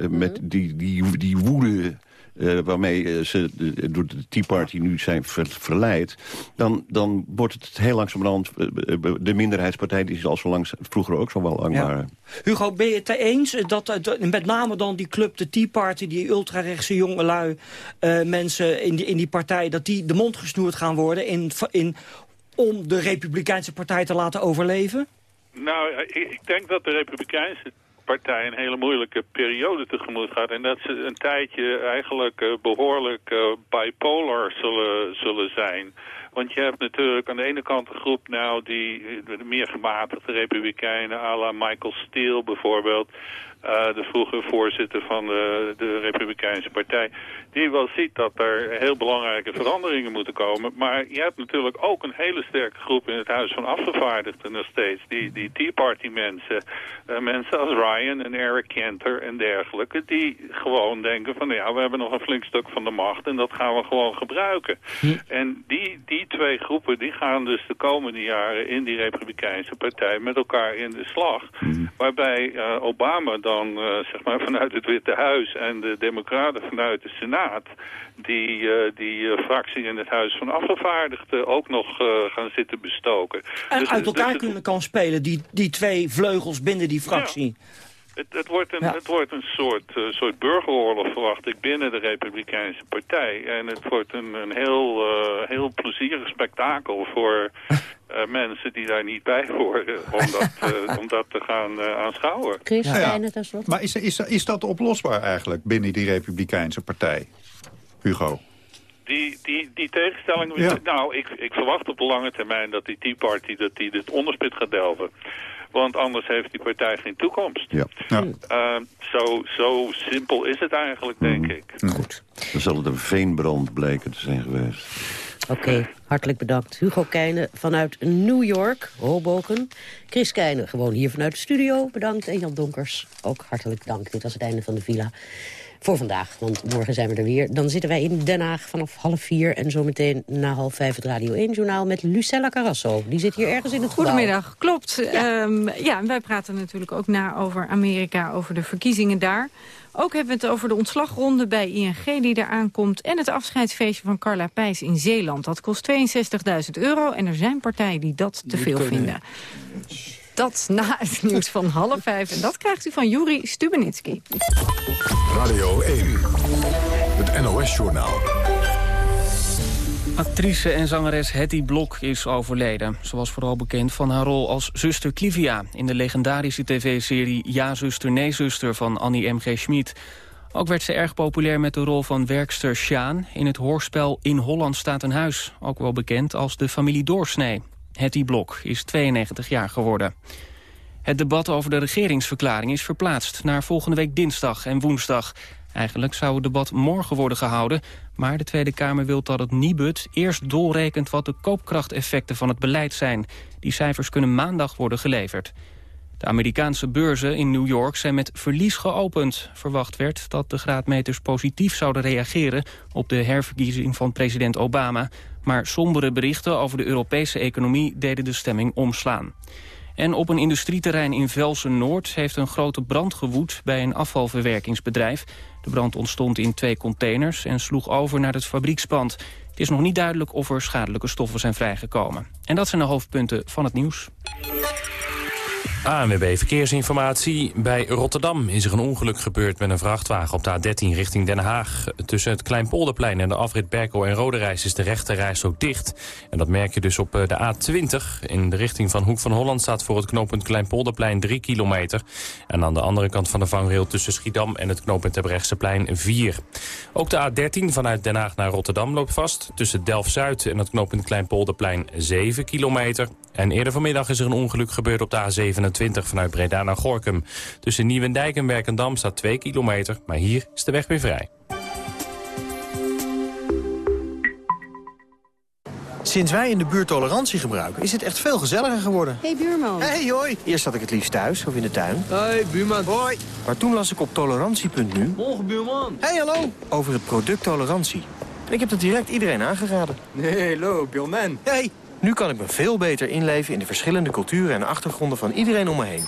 met mhm. die, die, die woede uh, waarmee ze door de Tea Party nu zijn verleid... Dan, dan wordt het heel langzamerhand de minderheidspartij... die is al zo lang, vroeger ook zo wel lang ja. Hugo, ben je het eens dat met name dan die club, de Tea Party... die ultrarechtse jongelui uh, mensen in die, in die partij... dat die de mond gesnoerd gaan worden in, in, om de Republikeinse partij te laten overleven? Nou, ik denk dat de Republikeinse partij een hele moeilijke periode tegemoet gaat. En dat ze een tijdje eigenlijk uh, behoorlijk uh, bipolar zullen, zullen zijn. Want je hebt natuurlijk aan de ene kant een groep nou die eh, meer gematigde republikeinen, à la Michael Steele bijvoorbeeld, de vroege voorzitter van de, de Republikeinse Partij, die wel ziet dat er heel belangrijke veranderingen moeten komen. Maar je hebt natuurlijk ook een hele sterke groep in het Huis van Afgevaardigden nog steeds. Die, die Tea Party mensen, uh, mensen als Ryan en Eric Kenter en dergelijke, die gewoon denken van ja, we hebben nog een flink stuk van de macht en dat gaan we gewoon gebruiken. Hm. En die, die twee groepen die gaan dus de komende jaren in die Republikeinse Partij met elkaar in de slag. Hm. Waarbij uh, Obama dan dan uh, zeg maar vanuit het Witte Huis en de Democraten vanuit de Senaat die, uh, die uh, fractie in het Huis van Afgevaardigden ook nog gaan zitten bestoken. En dus, uit elkaar dus kunnen kan spelen, die, die twee vleugels binnen die fractie. Het, het, wordt een, het wordt een soort, uh, soort burgeroorlog, verwacht ik, binnen de Republikeinse Partij. En het wordt een, een heel, uh, heel plezierig spektakel voor, [laughs] eh, mensen die daar niet bij horen om [laughs] dat, eh, om dat te gaan aanschouwen. Chris, Ja. ja. tenslotte. Maar is, is, is dat oplosbaar eigenlijk binnen die Republikeinse partij? Hugo? Die, die, die tegenstelling, Ja. nou, ik, ik verwacht op de lange termijn dat die Tea Party dat die dit onderspit gaat delven. Want anders heeft die partij geen toekomst. Ja. Eh, zo, zo simpel is het eigenlijk, denk ik. Goed. Dan zal het een veenbrand blijken te zijn geweest. Oké, hartelijk bedankt. Hugo Keijnen vanuit New York, Hoboken. Chris Keijnen, gewoon hier vanuit de studio. Bedankt. En Jan Donkers, ook hartelijk dank. Dit was het einde van de villa voor vandaag. Want morgen zijn we er weer. Dan zitten wij in Den Haag vanaf half vier. En zometeen na half vijf het Radio 1-journaal met Lucella Carrasso. Die zit hier ergens in het gebouw. Goedemiddag, klopt. Ja. ja, en wij praten natuurlijk ook na over Amerika, over de verkiezingen daar. Ook hebben we het over de ontslagronde bij ING die eraan komt... en het afscheidsfeestje van Carla Pijs in Zeeland. Dat kost 62.000 euro en er zijn partijen die dat te veel vinden. Dat na het nieuws van half vijf. En dat krijgt u van Juri Stubenitski. Radio 1, het NOS-journaal. Actrice en zangeres Hetty Blok is overleden. Ze was vooral bekend van haar rol als zuster Clivia... in de legendarische tv-serie Ja, zuster, nee, zuster van Annie M.G. Schmid. Ook werd ze erg populair met de rol van werkster Sjaan... in het hoorspel In Holland staat een huis. Ook wel bekend als de familie Doorsnee. Hetty Blok is 92 jaar geworden. Het debat over de regeringsverklaring is verplaatst... naar volgende week dinsdag en woensdag... Eigenlijk zou het debat morgen worden gehouden... maar de Tweede Kamer wil dat het Nibud eerst doorrekent... wat de koopkrachteffecten van het beleid zijn. Die cijfers kunnen maandag worden geleverd. De Amerikaanse beurzen in New York zijn met verlies geopend. Verwacht werd dat de graadmeters positief zouden reageren... op de herverkiezing van president Obama. Maar sombere berichten over de Europese economie... deden de stemming omslaan. En op een industrieterrein in Velsen-Noord heeft een grote brand gewoed bij een afvalverwerkingsbedrijf. De brand ontstond in twee containers en sloeg over naar het fabriekspand. Het is nog niet duidelijk of er schadelijke stoffen zijn vrijgekomen. En dat zijn de hoofdpunten van het nieuws. ANWB Verkeersinformatie. Bij Rotterdam is er een ongeluk gebeurd met een vrachtwagen op de A13 richting Den Haag. Tussen het Kleinpolderplein en de afrit Berkel en Roderijs is de rechterreis ook dicht. En dat merk je dus op de A20. In de richting van Hoek van Holland staat voor het knooppunt Kleinpolderplein 3 kilometer. En aan de andere kant van de vangrail tussen Schiedam en het knooppunt Terbrechtseplein 4. Ook de A13 vanuit Den Haag naar Rotterdam loopt vast. Tussen Delft-Zuid en het knooppunt Kleinpolderplein 7 kilometer. En eerder vanmiddag is er een ongeluk gebeurd op de A27 vanuit Breda naar Gorkum. Tussen Nieuwendijk en Werkendam staat 2 kilometer, maar hier is de weg weer vrij. Sinds wij in de buurt tolerantie gebruiken, is het echt veel gezelliger geworden. hey, buurman. Hey, hoi. Eerst zat ik het liefst thuis of in de tuin. Hey, buurman. Hoi. Maar toen las ik op tolerantie.nu... Morgen, buurman. Hey, hallo. Over het product tolerantie. En ik heb dat direct iedereen aangeraden. Nee, hallo, buurman. Hey. Nu kan ik me veel beter inleven in de verschillende culturen en achtergronden van iedereen om me heen.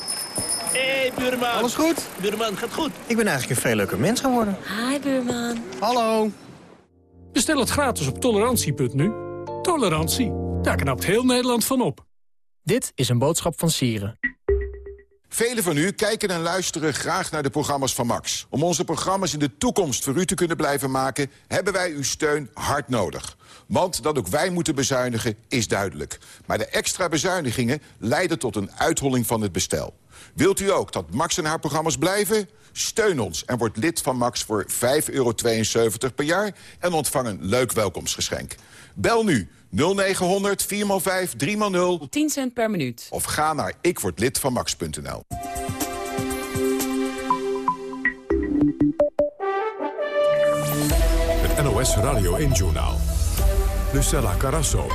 Hey, buurman. Alles goed? Buurman, gaat goed. Ik ben eigenlijk een veel leuker mens geworden. Hi, buurman. Hallo. Bestel het gratis op tolerantie.nu. Tolerantie, daar knapt heel Nederland van op. Dit is een boodschap van Sieren. Velen van u kijken en luisteren graag naar de programma's van Max. Om onze programma's in de toekomst voor u te kunnen blijven maken... hebben wij uw steun hard nodig. Want dat ook wij moeten bezuinigen is duidelijk. Maar de extra bezuinigingen leiden tot een uitholling van het bestel. Wilt u ook dat Max en haar programma's blijven? Steun ons en word lid van Max voor 5,72 euro per jaar... en ontvang een leuk welkomstgeschenk. Bel nu 0900 4x5 3x0 10 cent per minuut. of ga naar ikwordlidvanmax.nl. Het NOS Radio 1-journaal. Lucella Carasso.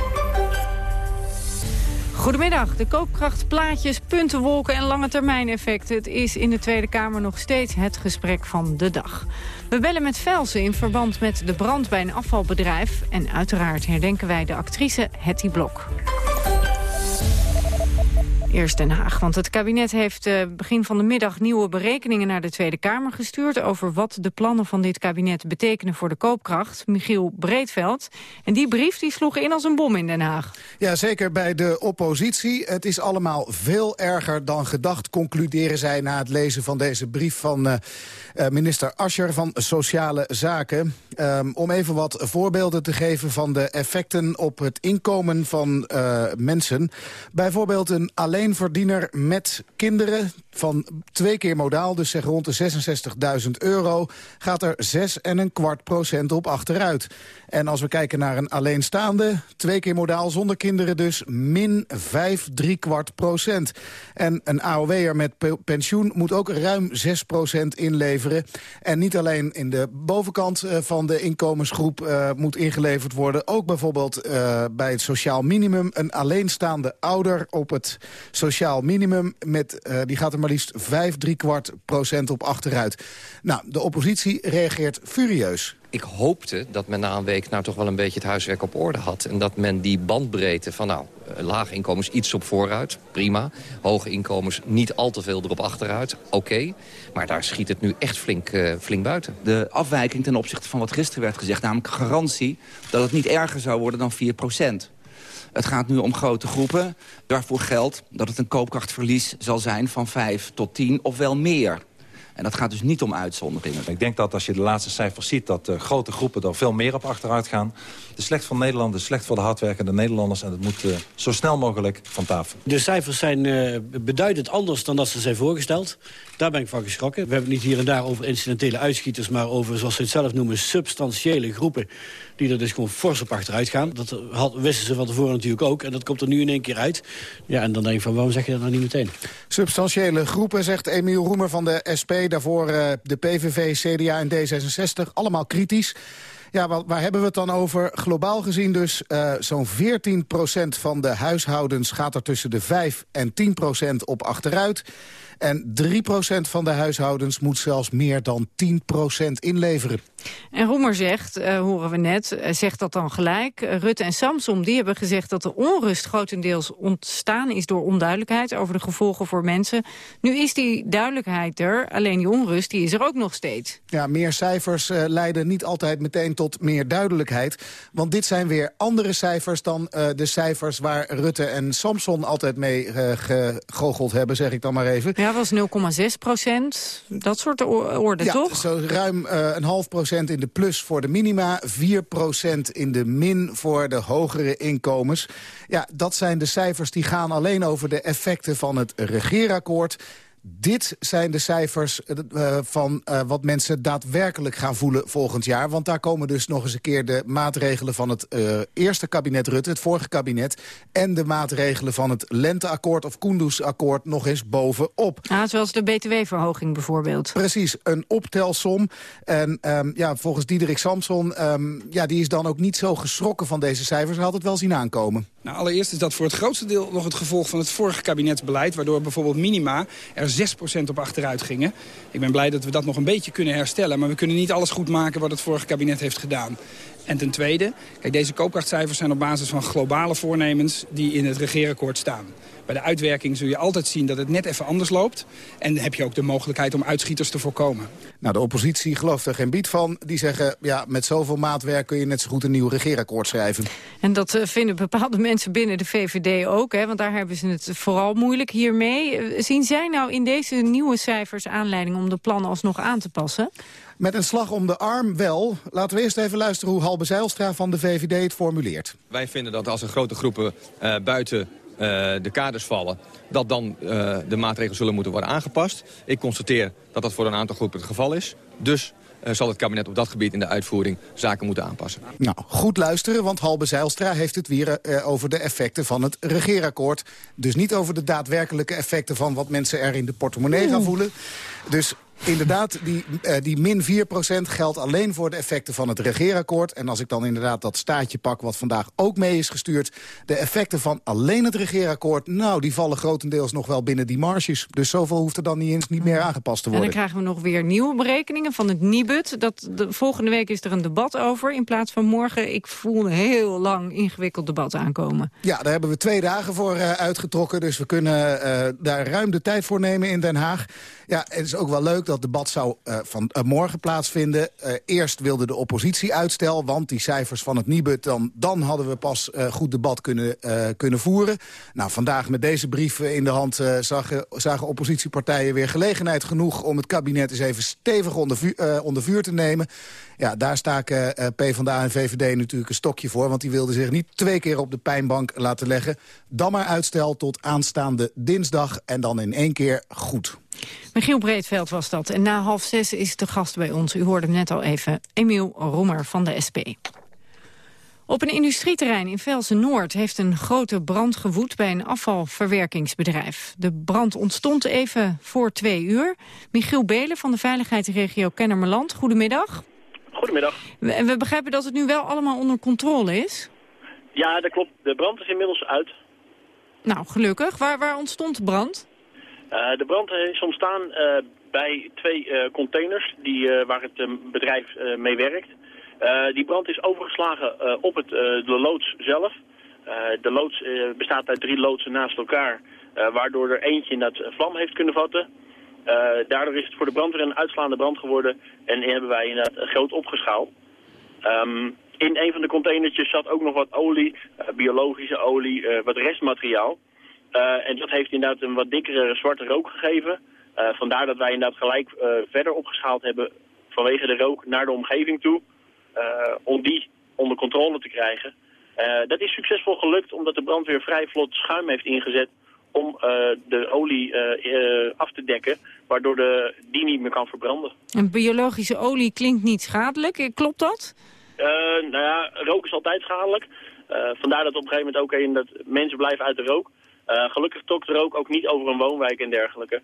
Goedemiddag. De koopkrachtplaatjes, puntenwolken en lange termijn effecten. Het is in de Tweede Kamer nog steeds het gesprek van de dag. We bellen met Velsen in verband met de brand bij een afvalbedrijf. En uiteraard herdenken wij de actrice Hetty Blok. Eerst Den Haag, want het kabinet heeft uh, begin van de middag nieuwe berekeningen naar de Tweede Kamer gestuurd over wat de plannen van dit kabinet betekenen voor de koopkracht. Michiel Breedveld. En die brief die sloeg in als een bom in Den Haag. Ja, zeker bij de oppositie. Het is allemaal veel erger dan gedacht, concluderen zij na het lezen van deze brief van uh, uh, minister Ascher van Sociale Zaken. Um, om even wat voorbeelden te geven van de effecten op het inkomen van mensen. Bijvoorbeeld een alleenverdiener met kinderen van twee keer modaal, dus zeg rond de 66.000 euro, gaat er 6 en een kwart procent op achteruit. En als we kijken naar een alleenstaande, twee keer modaal zonder kinderen dus, min 5 drie kwart procent. En een AOW'er met pensioen moet ook ruim 6 procent inleveren. En niet alleen in de bovenkant uh, van de inkomensgroep uh, moet ingeleverd worden, ook bijvoorbeeld uh, bij het sociaal minimum. Een alleenstaande ouder op het sociaal minimum, met, die gaat er maar liefst 5 drie kwart procent op achteruit. Nou, de oppositie reageert furieus ik hoopte dat men na een week nou toch wel een beetje het huiswerk op orde had. En dat men die bandbreedte van nou, eh, lage inkomens iets op vooruit, prima. Hoge inkomens niet al te veel erop achteruit, oké. Maar daar schiet het nu echt flink, uh, flink buiten. De afwijking ten opzichte van wat gisteren werd gezegd... namelijk garantie dat het niet erger zou worden dan 4 het gaat nu om grote groepen. Daarvoor geldt dat het een koopkrachtverlies zal zijn van 5 tot 10 of wel meer. En dat gaat dus niet om uitzonderingen. Ik denk dat als je de laatste cijfers ziet... dat uh, grote groepen er veel meer op achteruit gaan. Het is slecht voor Nederland, het is slecht voor de hardwerkende Nederlanders... en het moet uh, zo snel mogelijk van tafel. De cijfers zijn uh, beduidend anders dan dat ze zijn voorgesteld. Daar ben ik van geschrokken. We hebben het niet hier en daar over incidentele uitschieters... maar over, zoals ze het zelf noemen, substantiële groepen... die er dus gewoon fors op achteruit gaan. Dat wisten ze van tevoren natuurlijk ook. En dat komt er nu in één keer uit. Ja, en dan denk ik van, waarom zeg je dat nou niet meteen? Substantiële groepen, zegt Emiel Roemer van de SP daarvoor uh, de PVV, CDA en D66. Allemaal kritisch. Ja, waar, waar, hebben we het dan over? Globaal gezien dus uh, zo'n 14% van de huishoudens gaat er tussen de 5 en 10% op achteruit. En 3% van de huishoudens moet zelfs meer dan 10% inleveren. En Roemer zegt, uh, horen we net, uh, zegt dat dan gelijk. Uh, Rutte en Samsom die hebben gezegd dat de onrust grotendeels ontstaan is door onduidelijkheid over de gevolgen voor mensen. Nu is die duidelijkheid er, alleen die onrust die is er ook nog steeds. Ja, meer cijfers leiden niet altijd meteen tot meer duidelijkheid. Want dit zijn weer andere cijfers dan de cijfers waar Rutte en Samson altijd mee gegoocheld hebben, zeg ik dan maar even. Ja, was 0,6 procent. Dat soort orde, ja, toch? zo ruim uh, een half procent in de plus voor de minima. 4 procent in de min voor de hogere inkomens. Ja, dat zijn de cijfers die gaan alleen over de effecten van het regeerakkoord. Dit zijn de cijfers uh, van uh, wat mensen daadwerkelijk gaan voelen volgend jaar. Want daar komen dus nog eens een keer de maatregelen van het uh, eerste kabinet Rutte, het vorige kabinet... en de maatregelen van het Lenteakkoord of Kunduz-akkoord nog eens bovenop. Ah, zoals de btw-verhoging bijvoorbeeld. Precies, een optelsom. En um, ja, volgens Diederik Samson, um, ja, die is dan ook niet zo geschrokken van deze cijfers. Hij had het wel zien aankomen. Nou, allereerst is dat voor het grootste deel nog het gevolg van het vorige kabinetsbeleid... waardoor bijvoorbeeld minima er 6% op achteruit gingen. Ik ben blij dat we dat nog een beetje kunnen herstellen... maar we kunnen niet alles goed maken wat het vorige kabinet heeft gedaan. En ten tweede, kijk, deze koopkrachtcijfers zijn op basis van globale voornemens... die in het regeerakkoord staan. Bij de uitwerking zul je altijd zien dat het net even anders loopt. En heb je ook de mogelijkheid om uitschieters te voorkomen. Nou, de oppositie gelooft er geen bied van. Die zeggen, ja, met zoveel maatwerk kun je net zo goed een nieuw regeerakkoord schrijven. En dat uh, vinden bepaalde [laughs] mensen binnen de VVD ook, hè, want daar hebben ze het vooral moeilijk hiermee. Uh, zien zij nou in deze nieuwe cijfers aanleiding om de plannen alsnog aan te passen? Met een slag om de arm wel. Laten we eerst even luisteren hoe Halbe Zijlstra van de VVD het formuleert. Wij vinden dat als er grote groepen uh, buiten de kaders vallen... dat dan uh, de maatregelen zullen moeten worden aangepast. Ik constateer dat dat voor een aantal groepen het geval is. Dus uh, zal het kabinet op dat gebied in de uitvoering zaken moeten aanpassen. Nou, goed luisteren, want Halbe Zijlstra heeft het weer uh, over de effecten van het regeerakkoord. Dus niet over de daadwerkelijke effecten van wat mensen er in de portemonnee gaan voelen. Dus Inderdaad, die, uh, die min 4% geldt alleen voor de effecten van het regeerakkoord. En als ik dan inderdaad dat staatje pak wat vandaag ook mee is gestuurd... de effecten van alleen het regeerakkoord... nou, die vallen grotendeels nog wel binnen die marges. Dus zoveel hoeft er dan niet eens niet meer aangepast te worden. En dan krijgen we nog weer nieuwe berekeningen van het Nibud. Dat de, volgende week is er een debat over in plaats van morgen. Ik voel een heel lang ingewikkeld debat aankomen. Ja, daar hebben we twee dagen voor uh, uitgetrokken. Dus we kunnen uh, daar ruim de tijd voor nemen in Den Haag. Ja, het is ook wel leuk dat debat zou van, morgen plaatsvinden. eerst wilde de oppositie uitstel, want die cijfers van het Nibud... dan, dan hadden we pas goed debat kunnen, kunnen voeren. Nou, vandaag met deze brief in de hand zagen, zagen oppositiepartijen weer gelegenheid genoeg... om het kabinet eens even stevig onder vuur, onder vuur te nemen. Ja, daar staken uh, PvdA en VVD natuurlijk een stokje voor... want die wilden zich niet twee keer op de pijnbank laten leggen. Dan maar uitstel tot aanstaande dinsdag en dan in één keer goed. Michiel Breedveld was dat. En na half zes is de gast bij ons. U hoorde hem net al even. Emiel Roemer van de SP. Op een industrieterrein in Velsen-Noord heeft een grote brand gewoed bij een afvalverwerkingsbedrijf. De brand ontstond even voor twee uur. Michiel Belen van de Veiligheidsregio Kennemerland, goedemiddag. Goedemiddag. En we begrijpen dat het nu wel allemaal onder controle is? Ja, dat klopt. De brand is inmiddels uit. Nou, gelukkig. Waar, waar ontstond de brand? Uh, de brand is ontstaan uh, bij twee uh, containers die, waar het bedrijf mee werkt. die brand is overgeslagen op het, de loods zelf. de loods bestaat uit drie loodsen naast elkaar, waardoor er eentje dat vlam heeft kunnen vatten. Daardoor is het voor de brandweer een uitslaande brand geworden en hebben wij inderdaad groot opgeschaald. Um, in een van de containertjes zat ook nog wat olie, biologische olie, wat restmateriaal. En dat heeft inderdaad een wat dikkere zwarte rook gegeven. vandaar dat wij inderdaad gelijk verder opgeschaald hebben vanwege de rook naar de omgeving toe. om die onder controle te krijgen. dat is succesvol gelukt omdat de brandweer vrij vlot schuim heeft ingezet om de olie af te dekken, waardoor de, die niet meer kan verbranden. En biologische olie klinkt niet schadelijk, klopt dat? nou ja, rook is altijd schadelijk. vandaar dat op een gegeven moment ook in dat mensen blijven uit de rook. Gelukkig trok de rook ook niet over een woonwijk en dergelijke.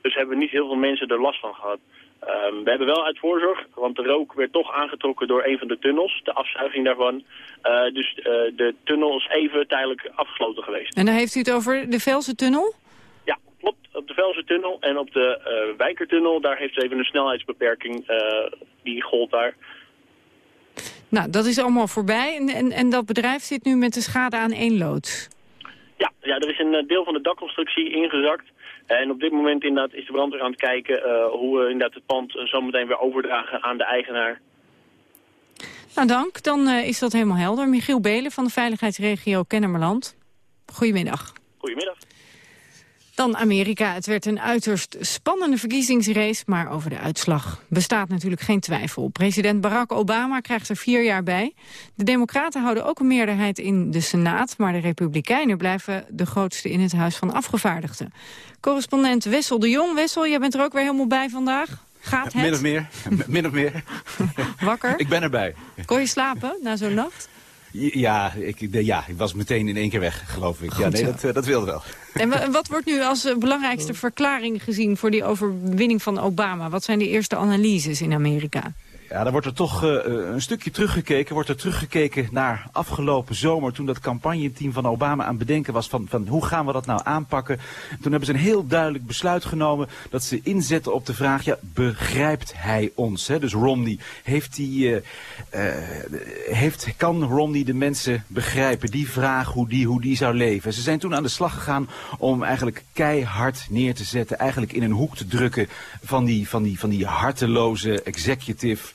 dus hebben niet heel veel mensen er last van gehad. Um, we hebben wel uit voorzorg, want de rook werd toch aangetrokken door een van de tunnels, de afzuiging daarvan. Uh, dus uh, de tunnel is even tijdelijk afgesloten geweest. En dan heeft u het over de Velsen-tunnel? Ja, klopt. Op de Velsen-tunnel en op de uh, Wijkertunnel, daar heeft ze even een snelheidsbeperking, die gold daar. Nou, dat is allemaal voorbij en, en, en dat bedrijf zit nu met de schade aan één loods. Ja, ja, er is een deel van de dakconstructie ingezakt. En op dit moment inderdaad is de brandweer aan het kijken uh, hoe we inderdaad het pand uh, zometeen weer overdragen aan de eigenaar. Nou, dank. Dan uh, is dat helemaal helder. Michiel Belen van de veiligheidsregio Kennemerland. Goedemiddag. Goedemiddag. Dan Amerika. Het werd een uiterst spannende verkiezingsrace, maar over de uitslag bestaat natuurlijk geen twijfel. President Barack Obama krijgt er vier jaar bij. De Democraten houden ook een meerderheid in de Senaat, maar de Republikeinen blijven de grootste in het Huis van Afgevaardigden. Correspondent Wessel de Jong. Wessel, jij bent er ook weer helemaal bij vandaag. Gaat het? Min of meer. [laughs] Min of meer. Wakker? Ik ben erbij. Kon je slapen na zo'n nacht? Ja ik, ja, ik was meteen in één keer weg, geloof ik. ja, nee, dat, eh, dat wilde wel. [laughs] En wat wordt nu als eh, belangrijkste verklaring gezien voor die overwinning van Obama? Wat zijn de eerste analyses in Amerika? Ja, dan wordt er toch uh, een stukje teruggekeken. Wordt er teruggekeken naar afgelopen zomer... toen dat campagneteam van Obama aan het bedenken was... Van, van hoe gaan we dat nou aanpakken. Toen hebben ze een heel duidelijk besluit genomen... dat ze inzetten op de vraag... ja, begrijpt hij ons? Hè? Dus Romney, heeft hij, uh, heeft, kan Romney de mensen begrijpen? Die vraag hoe die, hoe die zou leven. Ze zijn toen aan de slag gegaan om eigenlijk keihard neer te zetten... eigenlijk in een hoek te drukken van die, van die, van die harteloze executive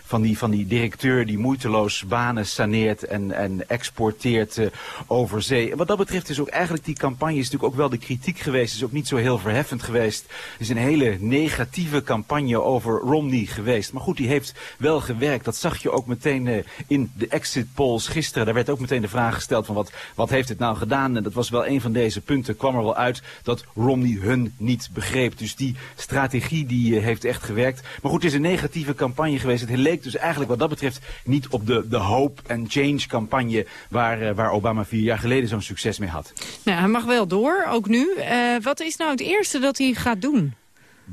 van die, van die directeur die moeiteloos banen saneert en, en exporteert uh, over zee. En wat dat betreft is ook eigenlijk die campagne is natuurlijk ook wel de kritiek geweest. Is ook niet zo heel verheffend geweest. Het is een hele negatieve campagne over Romney geweest. Maar goed, die heeft wel gewerkt. Dat zag je ook meteen uh, in de exit polls gisteren. Daar werd ook meteen de vraag gesteld van wat, wat heeft het nou gedaan? En dat was wel een van deze punten. kwam er wel uit dat Romney hun niet begreep. Dus die strategie die uh, heeft echt gewerkt. Maar goed, het is een negatieve campagne geweest. Het leek dus eigenlijk wat dat betreft niet op de, de Hope and Change campagne waar, uh, waar Obama vier jaar geleden zo'n succes mee had. Nou, hij mag wel door, ook nu. Uh, wat is nou het eerste dat hij gaat doen?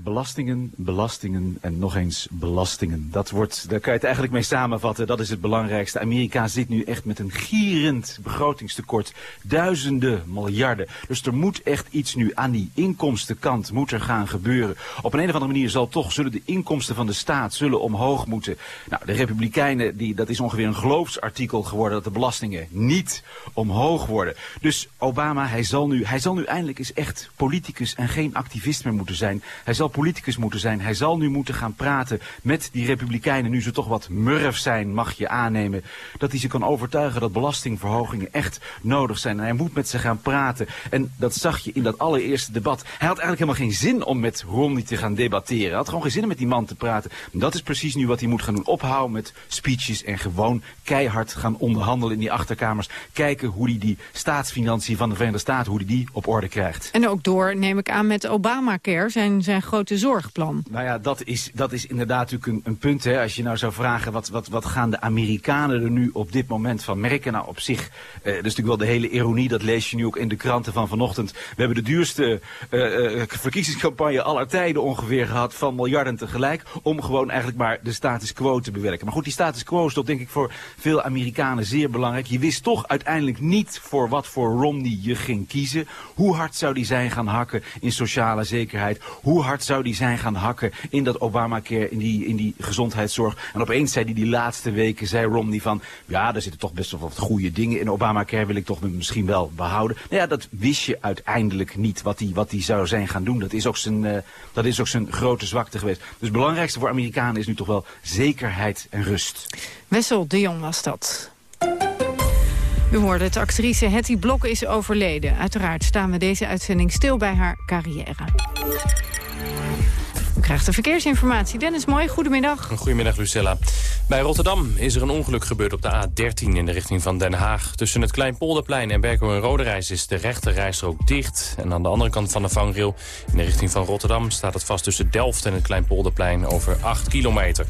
Belastingen, belastingen en nog eens belastingen. Dat wordt, daar kan je het eigenlijk mee samenvatten. Dat is het belangrijkste. Amerika zit nu echt met een gierend begrotingstekort. Duizenden miljarden. Dus er moet echt iets nu aan die inkomstenkant moet er gaan gebeuren. Op een, een of andere manier zal toch, zullen de inkomsten van de staat zullen omhoog moeten. Nou, de Republikeinen, die, dat is ongeveer een geloofsartikel geworden dat de belastingen niet omhoog worden. Dus Obama, hij zal nu, hij zal nu eindelijk eens echt politicus en geen activist meer moeten zijn. Hij zal politicus moeten zijn. Hij zal nu moeten gaan praten met die republikeinen. Nu ze toch wat murf zijn, mag je aannemen. Dat hij ze kan overtuigen dat belastingverhogingen echt nodig zijn. En hij moet met ze gaan praten. En dat zag je in dat allereerste debat. Hij had eigenlijk helemaal geen zin om met Romney te gaan debatteren. Hij had gewoon geen zin om met die man te praten. Dat is precies nu wat hij moet gaan doen. Ophouden met speeches en gewoon keihard gaan onderhandelen in die achterkamers. Kijken hoe hij die staatsfinanciën van de Verenigde Staten, hoe die op orde krijgt. En ook door, neem ik aan, met Obamacare, zijn, zijn zorgplan. Nou ja, dat is, dat is inderdaad natuurlijk een, punt. Hè. Als je nou zou vragen, wat, wat, wat gaan de Amerikanen er nu op dit moment van merken? Nou, op zich, eh, dat is natuurlijk wel de hele ironie, dat lees je nu ook in de kranten van vanochtend. We hebben de duurste uh, verkiezingscampagne aller tijden ongeveer gehad van miljarden tegelijk. Om gewoon eigenlijk maar de status quo te bewerken. Maar goed, die status quo is toch denk ik voor veel Amerikanen zeer belangrijk. Je wist toch uiteindelijk niet voor wat voor Romney je ging kiezen. Hoe hard zou die zijn gaan hakken in sociale zekerheid? Hoe hard zou die zijn gaan hakken in dat Obamacare, in die, in die gezondheidszorg? En opeens zei hij die laatste weken, zei Romney van... ja, er zitten toch best wel wat goede dingen in Obamacare, wil ik toch misschien wel behouden. Nou ja, dat wist je uiteindelijk niet, wat hij wat zou zijn gaan doen. Dat is, ook zijn, uh, dat is ook zijn grote zwakte geweest. Dus het belangrijkste voor Amerikanen is nu toch wel zekerheid en rust. Wessel de Jong was dat. U hoorde het, actrice Hetty Blok is overleden. Uiteraard staan we deze uitzending stil bij haar carrière. U krijgt de verkeersinformatie. Dennis Mooi, goedemiddag. Goedemiddag, Lucella. Bij Rotterdam is er een ongeluk gebeurd op de A13 in de richting van Den Haag. Tussen het Kleinpolderplein en Berkel en Roderijs is de rechte rijstrook dicht. En aan de andere kant van de vangrail, in de richting van Rotterdam... staat het vast tussen Delft en het Kleinpolderplein over 8 kilometer.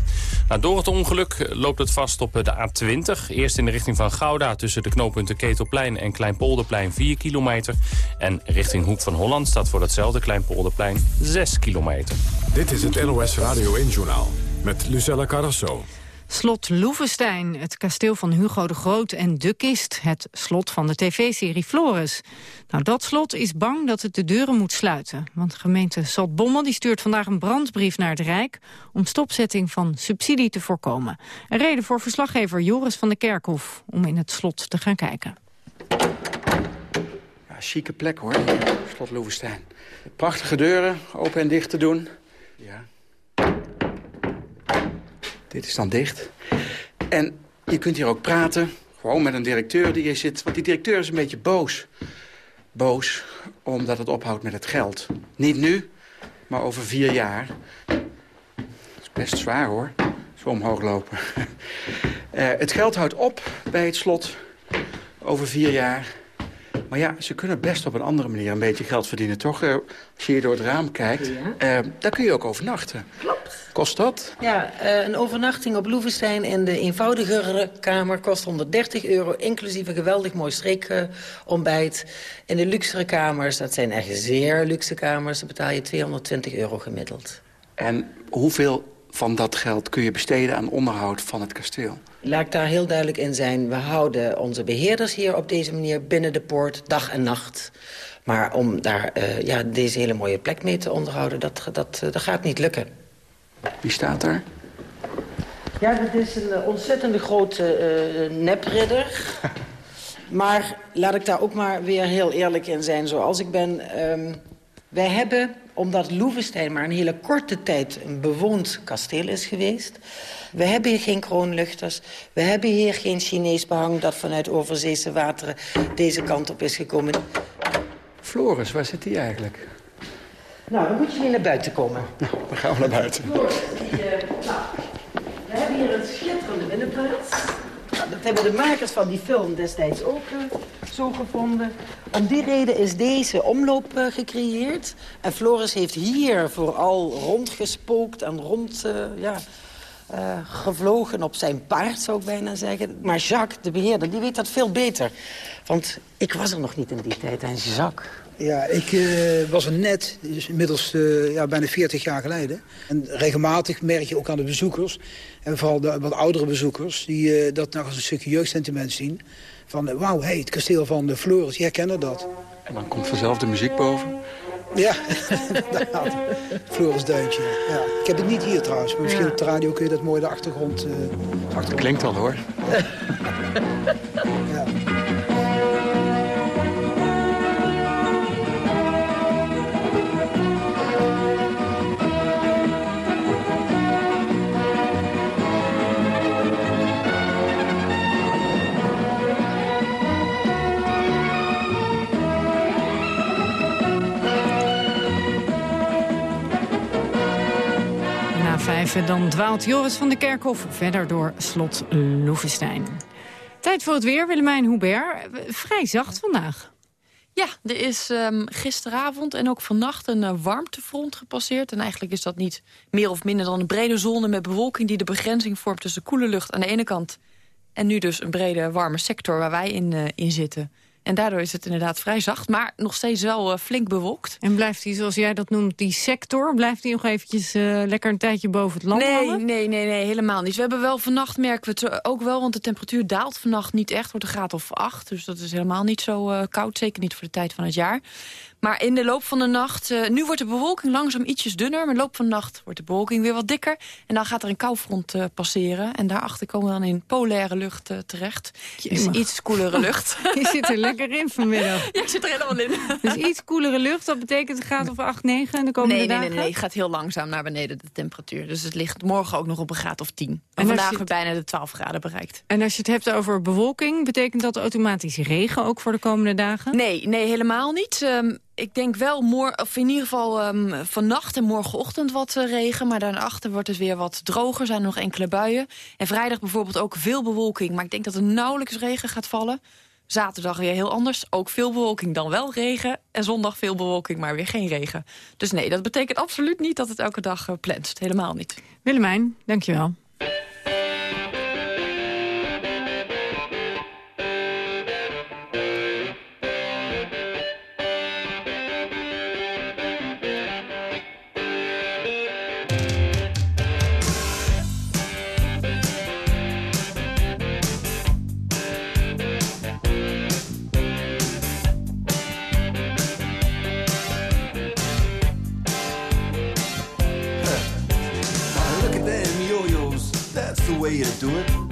Nou, door het ongeluk loopt het vast op de A20. Eerst in de richting van Gouda tussen de knooppunten Ketelplein en Kleinpolderplein 4 kilometer. En richting Hoek van Holland staat voor datzelfde Kleinpolderplein 6 kilometer. Dit is het NOS Radio 1-journaal met Lucella Carrasso. Slot Loevestein, het kasteel van Hugo de Groot en De Kist. Het slot van de tv-serie Flores. Nou, dat slot is bang dat het de deuren moet sluiten. Want de gemeente Zaltbommel die stuurt vandaag een brandbrief naar het Rijk... om stopzetting van subsidie te voorkomen. Een reden voor verslaggever Joris van der Kerkhof... om in het slot te gaan kijken. Ja, chique plek hoor, slot Loevestein. Prachtige deuren, open en dicht te doen. Ja. Dit is dan dicht. En je kunt hier ook praten, gewoon met een directeur die hier zit. Want die directeur is een beetje boos. Boos omdat het ophoudt met het geld. Niet nu, maar over vier jaar. Dat is best zwaar hoor, zo omhoog lopen. uh, [laughs] het geld houdt op bij het slot over vier jaar. Maar ja, ze kunnen best op een andere manier een beetje geld verdienen, toch? Uh, als je hier door het raam kijkt, ja. uh, daar kun je ook overnachten. Klopt. Kost dat? Ja, uh, een overnachting op Loevestein in de eenvoudigere kamer kost 130 euro... inclusief een geweldig mooi streekontbijt. in de luxere kamers, dat zijn echt zeer luxe kamers... dan betaal je 220 euro gemiddeld. En hoeveel van dat geld kun je besteden aan onderhoud van het kasteel? Laat ik daar heel duidelijk in zijn. We houden onze beheerders hier op deze manier binnen de poort, dag en nacht. Maar om daar uh, ja, deze hele mooie plek mee te onderhouden, dat, dat, uh, dat gaat niet lukken. Wie staat er? Ja, dat is een ontzettende grote uh, nepridder. [laughs] maar laat ik daar ook maar weer heel eerlijk in zijn, zoals ik ben. Um, wij hebben, omdat Loevestein maar een hele korte tijd een bewoond kasteel is geweest... we hebben hier geen kroonluchters, we hebben hier geen Chinees behang... dat vanuit overzeese wateren deze kant op is gekomen. Floris, waar zit die eigenlijk? Nou, dan moet je weer naar buiten komen. [laughs] Nou, dan gaan we naar buiten. Floris, die, uh, nou, we hebben hier een schitterende binnenplaats. Dat hebben de makers van die film destijds ook uh, zo gevonden. Om die reden is deze omloop uh, gecreëerd. En Floris heeft hier vooral rondgespookt en rond... Uh, ja, gevlogen op zijn paard, zou ik bijna zeggen. Maar Jacques, de beheerder, die weet dat veel beter. Want ik was er nog niet in die tijd. En Jacques... Ja, ik uh, was er net, dus inmiddels uh, ja, bijna 40 jaar geleden. En regelmatig merk je ook aan de bezoekers... en vooral de wat oudere bezoekers... die uh, dat nog als een stukje jeugdsentiment zien... van wauw, hey, het kasteel van de Floris, die herkennen dat. En dan komt vanzelf de muziek boven? Ja, [laughs] inderdaad. Floris Duintje. Ja. Ik heb het niet hier trouwens, maar misschien ja. op de radio kun je dat mooi de achtergrond... achtergrond. Klinkt al hoor. [laughs] ja. 7. Dan dwaalt Joris van der Kerkhof verder door slot Loevestein. Tijd voor het weer, Willemijn Hubert. Vrij zacht vandaag. Ja, er is um, gisteravond en ook vannacht een uh, warmtefront gepasseerd. En eigenlijk is dat niet meer of minder dan een brede zone met bewolking... die de begrenzing vormt tussen koele lucht aan de ene kant... en nu dus een brede warme sector waar wij in, uh, in zitten... En daardoor is het inderdaad vrij zacht, maar nog steeds wel uh, flink bewolkt. En blijft die, zoals jij dat noemt, die sector... blijft die nog eventjes uh, lekker een tijdje boven het land nee, hangen? Nee, nee, nee, helemaal niet. We hebben wel vannacht, merken we het ook wel... want de temperatuur daalt vannacht niet echt, wordt een graad of acht. Dus dat is helemaal niet zo uh, koud, zeker niet voor de tijd van het jaar. Maar in de loop van de nacht... Uh, nu wordt de bewolking langzaam ietsjes dunner... maar in de loop van de nacht wordt de bewolking weer wat dikker. En dan gaat er een koufront uh, passeren. En daarachter komen we dan in polaire lucht uh, terecht. Dus iets koelere lucht. [laughs] Je zit er lekker in vanmiddag. Ja, ik zit er helemaal in. [laughs] Dus iets koelere lucht, dat betekent het gaat over 8, 9 en de komende nee, dagen? Nee, nee, nee, het gaat heel langzaam naar beneden, de temperatuur. Dus het ligt morgen ook nog op een graad of 10. En, en vandaag hebben we bijna de 12 graden bereikt. En als je het hebt over bewolking, betekent dat automatisch regen ook voor de komende dagen? Nee, nee helemaal niet. Um, ik denk wel, morgen, in ieder geval um, vannacht en morgenochtend wat uh, regen. Maar daarachter wordt het weer wat droger. zijn er nog enkele buien. En vrijdag bijvoorbeeld ook veel bewolking. Maar ik denk dat er nauwelijks regen gaat vallen. Zaterdag weer heel anders. Ook veel bewolking, dan wel regen. En zondag veel bewolking, maar weer geen regen. Dus nee, dat betekent absoluut niet dat het elke dag uh, plenst. Helemaal niet. Willemijn, dankjewel. way you do it.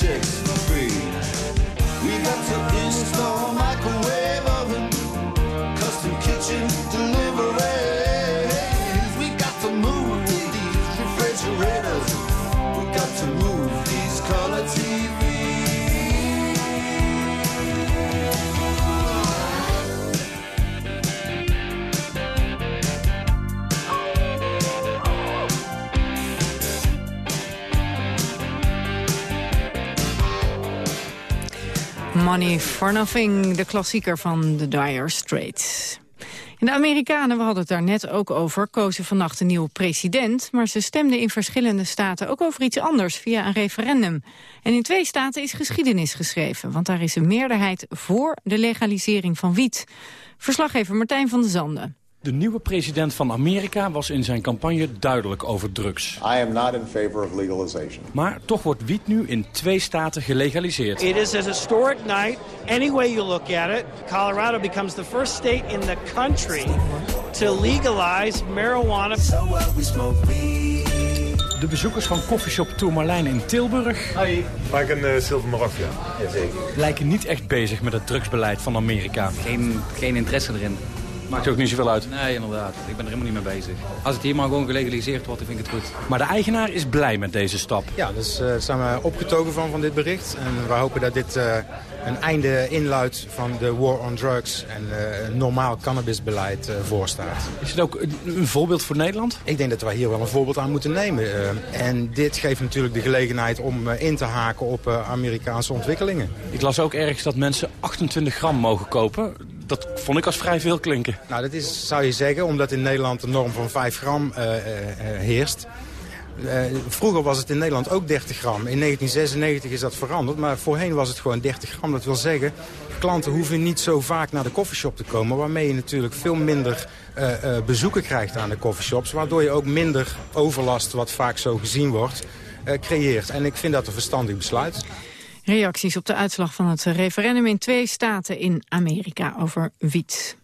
Chicks for free. We got to install Money for Nothing, de klassieker van The Dire Straits. En de Amerikanen, we hadden het daar net ook over, kozen vannacht een nieuwe president. Maar ze stemden in verschillende staten ook over iets anders via een referendum. En in twee staten is geschiedenis geschreven, want daar is een meerderheid voor de legalisering van wiet. Verslaggever Martijn van der Zanden. De nieuwe president van Amerika was in zijn campagne duidelijk over drugs. I am not in favor of legalization. Maar toch wordt wiet nu in twee staten gelegaliseerd. It is a historic night. Any way you look at it, Colorado becomes the first state in the country to legalize marijuana. So what we smoke weed. de bezoekers van Coffeeshop Tourmalijn in Tilburg... Hoi. Maak een uh, Silver Marokka. Jazeker. lijken niet echt bezig met het drugsbeleid van Amerika. Geen, geen interesse erin. Maakt ook niet zoveel uit? Nee, inderdaad. Ik ben er helemaal niet mee bezig. Als het hier maar gewoon gelegaliseerd wordt, dan vind ik het goed. Maar de eigenaar is blij met deze stap. Ja, dus uh, zijn we opgetogen van, van dit bericht. En we hopen dat dit uh, een einde inluidt van de war on drugs en uh, een normaal cannabisbeleid voorstaat. Is het ook een voorbeeld voor Nederland? Ik denk dat wij hier wel een voorbeeld aan moeten nemen. en dit geeft natuurlijk de gelegenheid om in te haken op Amerikaanse ontwikkelingen. Ik las ook ergens dat mensen 28 gram mogen kopen dat vond ik als vrij veel klinken. Nou, dat is, zou je zeggen, omdat in Nederland de norm van 5 gram uh, uh, heerst. Uh, vroeger was het in Nederland ook 30 gram. In 1996 is dat veranderd, maar voorheen was het gewoon 30 gram. Dat wil zeggen, klanten hoeven niet zo vaak naar de koffieshop te komen... waarmee je natuurlijk veel minder bezoeken krijgt aan de coffeeshops... waardoor je ook minder overlast, wat vaak zo gezien wordt, creëert. En ik vind dat een verstandig besluit. Reacties op de uitslag van het referendum in twee staten in Amerika over wiet.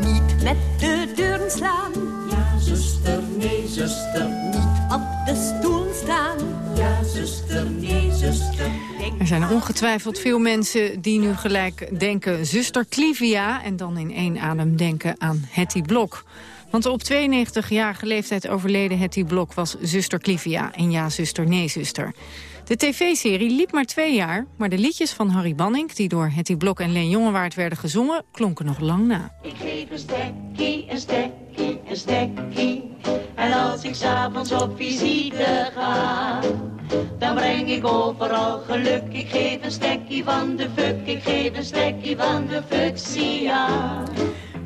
Niet met de deuren slaan. Ja, zuster, nee, zuster. Niet op de stoel staan. Ja, zuster, nee, zuster. Er zijn ongetwijfeld veel mensen die nu gelijk denken... zuster Clivia en dan in één adem denken aan Hetty Blok. Want op 92-jarige leeftijd overleden Hetty Blok was zuster Clivia. En ja, zuster, nee, zuster. De tv-serie liep maar twee jaar, maar de liedjes van Harry Banning... die door Hetty Blok en Leen Jongewaard werden gezongen, klonken nog lang na. Ik geef een stekkie, een stekkie, een stekkie. En als ik s'avonds op visite ga... dan breng ik overal geluk. Ik geef een stekkie van de fuck, ik geef een stekkie van de fuchsia.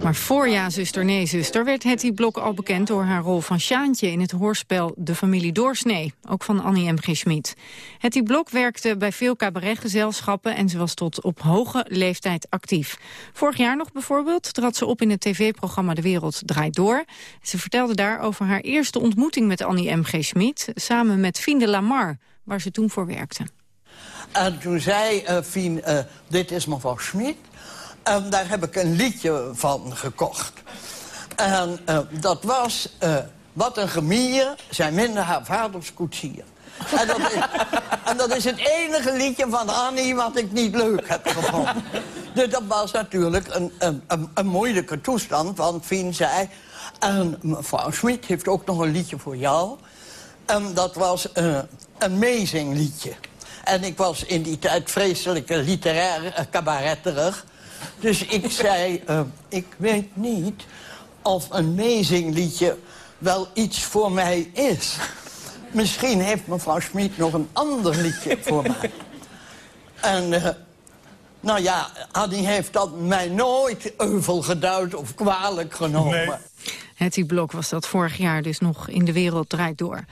Maar voor Ja, zuster, nee, zuster werd Hetty Blok al bekend door haar rol van Sjaantje in het hoorspel De Familie Doorsnee, ook van Annie M. G. Schmid. Hetty Blok werkte bij veel cabaretgezelschappen en ze was tot op hoge leeftijd actief. Vorig jaar nog bijvoorbeeld trad ze op in het tv-programma De Wereld Draait Door. Ze vertelde daar over haar eerste ontmoeting met Annie M. G. Schmid, samen met Fien de Lamar, waar ze toen voor werkte. En toen zei uh, Fien, uh, dit is mevrouw Schmid. Daar heb ik een liedje van gekocht. En uh, dat was... Uh, wat een gemier, zijn minder haar vaders koetsier. En dat, is, en dat is het enige liedje van Annie wat ik niet leuk heb gevonden. Dus dat was natuurlijk een, een, een, moeilijke toestand, want Fien zei... en mevrouw Schmid heeft ook nog een liedje voor jou. En dat was uh, een amazing liedje. En ik was in die tijd vreselijk literair cabaretterig... Dus ik zei, uh, ik weet niet of een meezingliedje wel iets voor mij is. Misschien heeft mevrouw Schmid nog een ander liedje voor mij. En, uh, nou ja, Annie heeft dat mij nooit euvel geduid of kwalijk genomen. Nee. Hetty Blok was dat vorig jaar dus nog in de wereld draait door.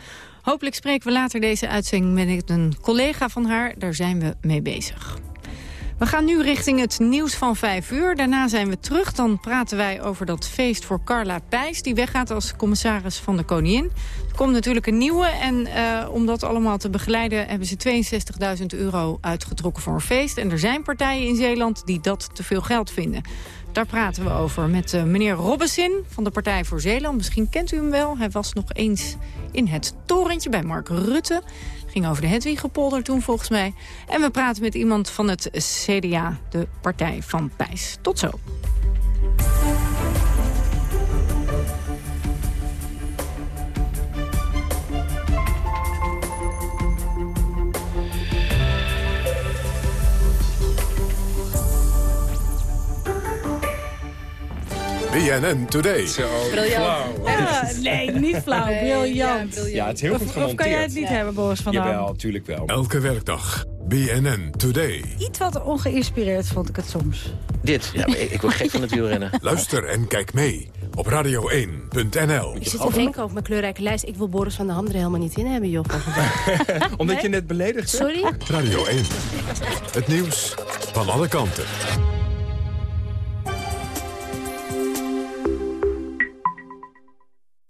Hopelijk spreken we later deze uitzending met een collega van haar. Daar zijn we mee bezig. We gaan nu richting het nieuws van 5 uur. Daarna zijn we terug. Dan praten wij over dat feest voor Carla Pijs... die weggaat als commissaris van de Koningin. Er komt natuurlijk een nieuwe. En uh, om dat allemaal te begeleiden... hebben ze 62.000 euro uitgetrokken voor een feest. En er zijn partijen in Zeeland die dat te veel geld vinden. Daar praten we over met uh, meneer Robbesin van de Partij voor Zeeland. Misschien kent u hem wel. Hij was nog eens in het torentje bij Mark Rutte ging over de Hedwiggepolder toen volgens mij. En we praten met iemand van het CDA, de partij van Pijs. Tot zo. BNN Today. Zo, briljant. Ja, nee, niet flauw. Briljant. Ja, briljant. ja, het is heel goed gemonteerd. Of kan jij het niet hebben, Boris van Dam? Jawel, natuurlijk wel. Elke werkdag. BNN Today. Iets wat ongeïnspireerd vond ik het soms. Dit? Ja, ik, ik word gek van het wielrennen. [laughs] Luister en kijk mee op radio1.nl. Ik zit te denken over mijn kleurrijke lijst. Ik wil Boris van der Ham er helemaal niet in hebben, joh. [laughs] Omdat nee? je net beledigd Sorry? Radio 1. Het nieuws van alle kanten.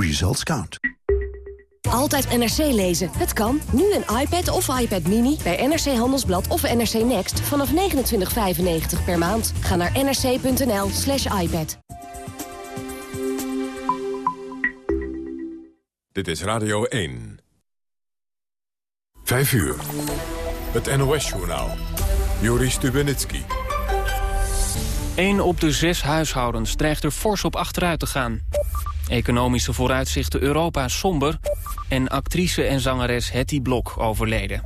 Results count. Altijd NRC lezen. Het kan. Nu een iPad of iPad Mini bij NRC Handelsblad of NRC Next vanaf 29,95 per maand. Ga naar nrc.nl slash iPad. Dit is Radio 1. 5 uur. Het NOS-journaal. Joris Stubenitski. 1 op de zes huishoudens dreigt er fors op achteruit te gaan. Economische vooruitzichten Europa somber. En actrice en zangeres Hetty Blok overleden.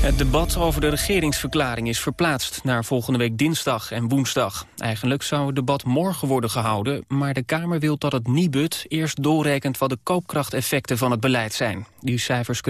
Het debat over de regeringsverklaring is verplaatst naar volgende week dinsdag en woensdag. Eigenlijk zou het debat morgen worden gehouden, maar de Kamer wil dat het Nibud eerst doorrekent wat de koopkrachteffecten van het beleid zijn. Die cijfers kunnen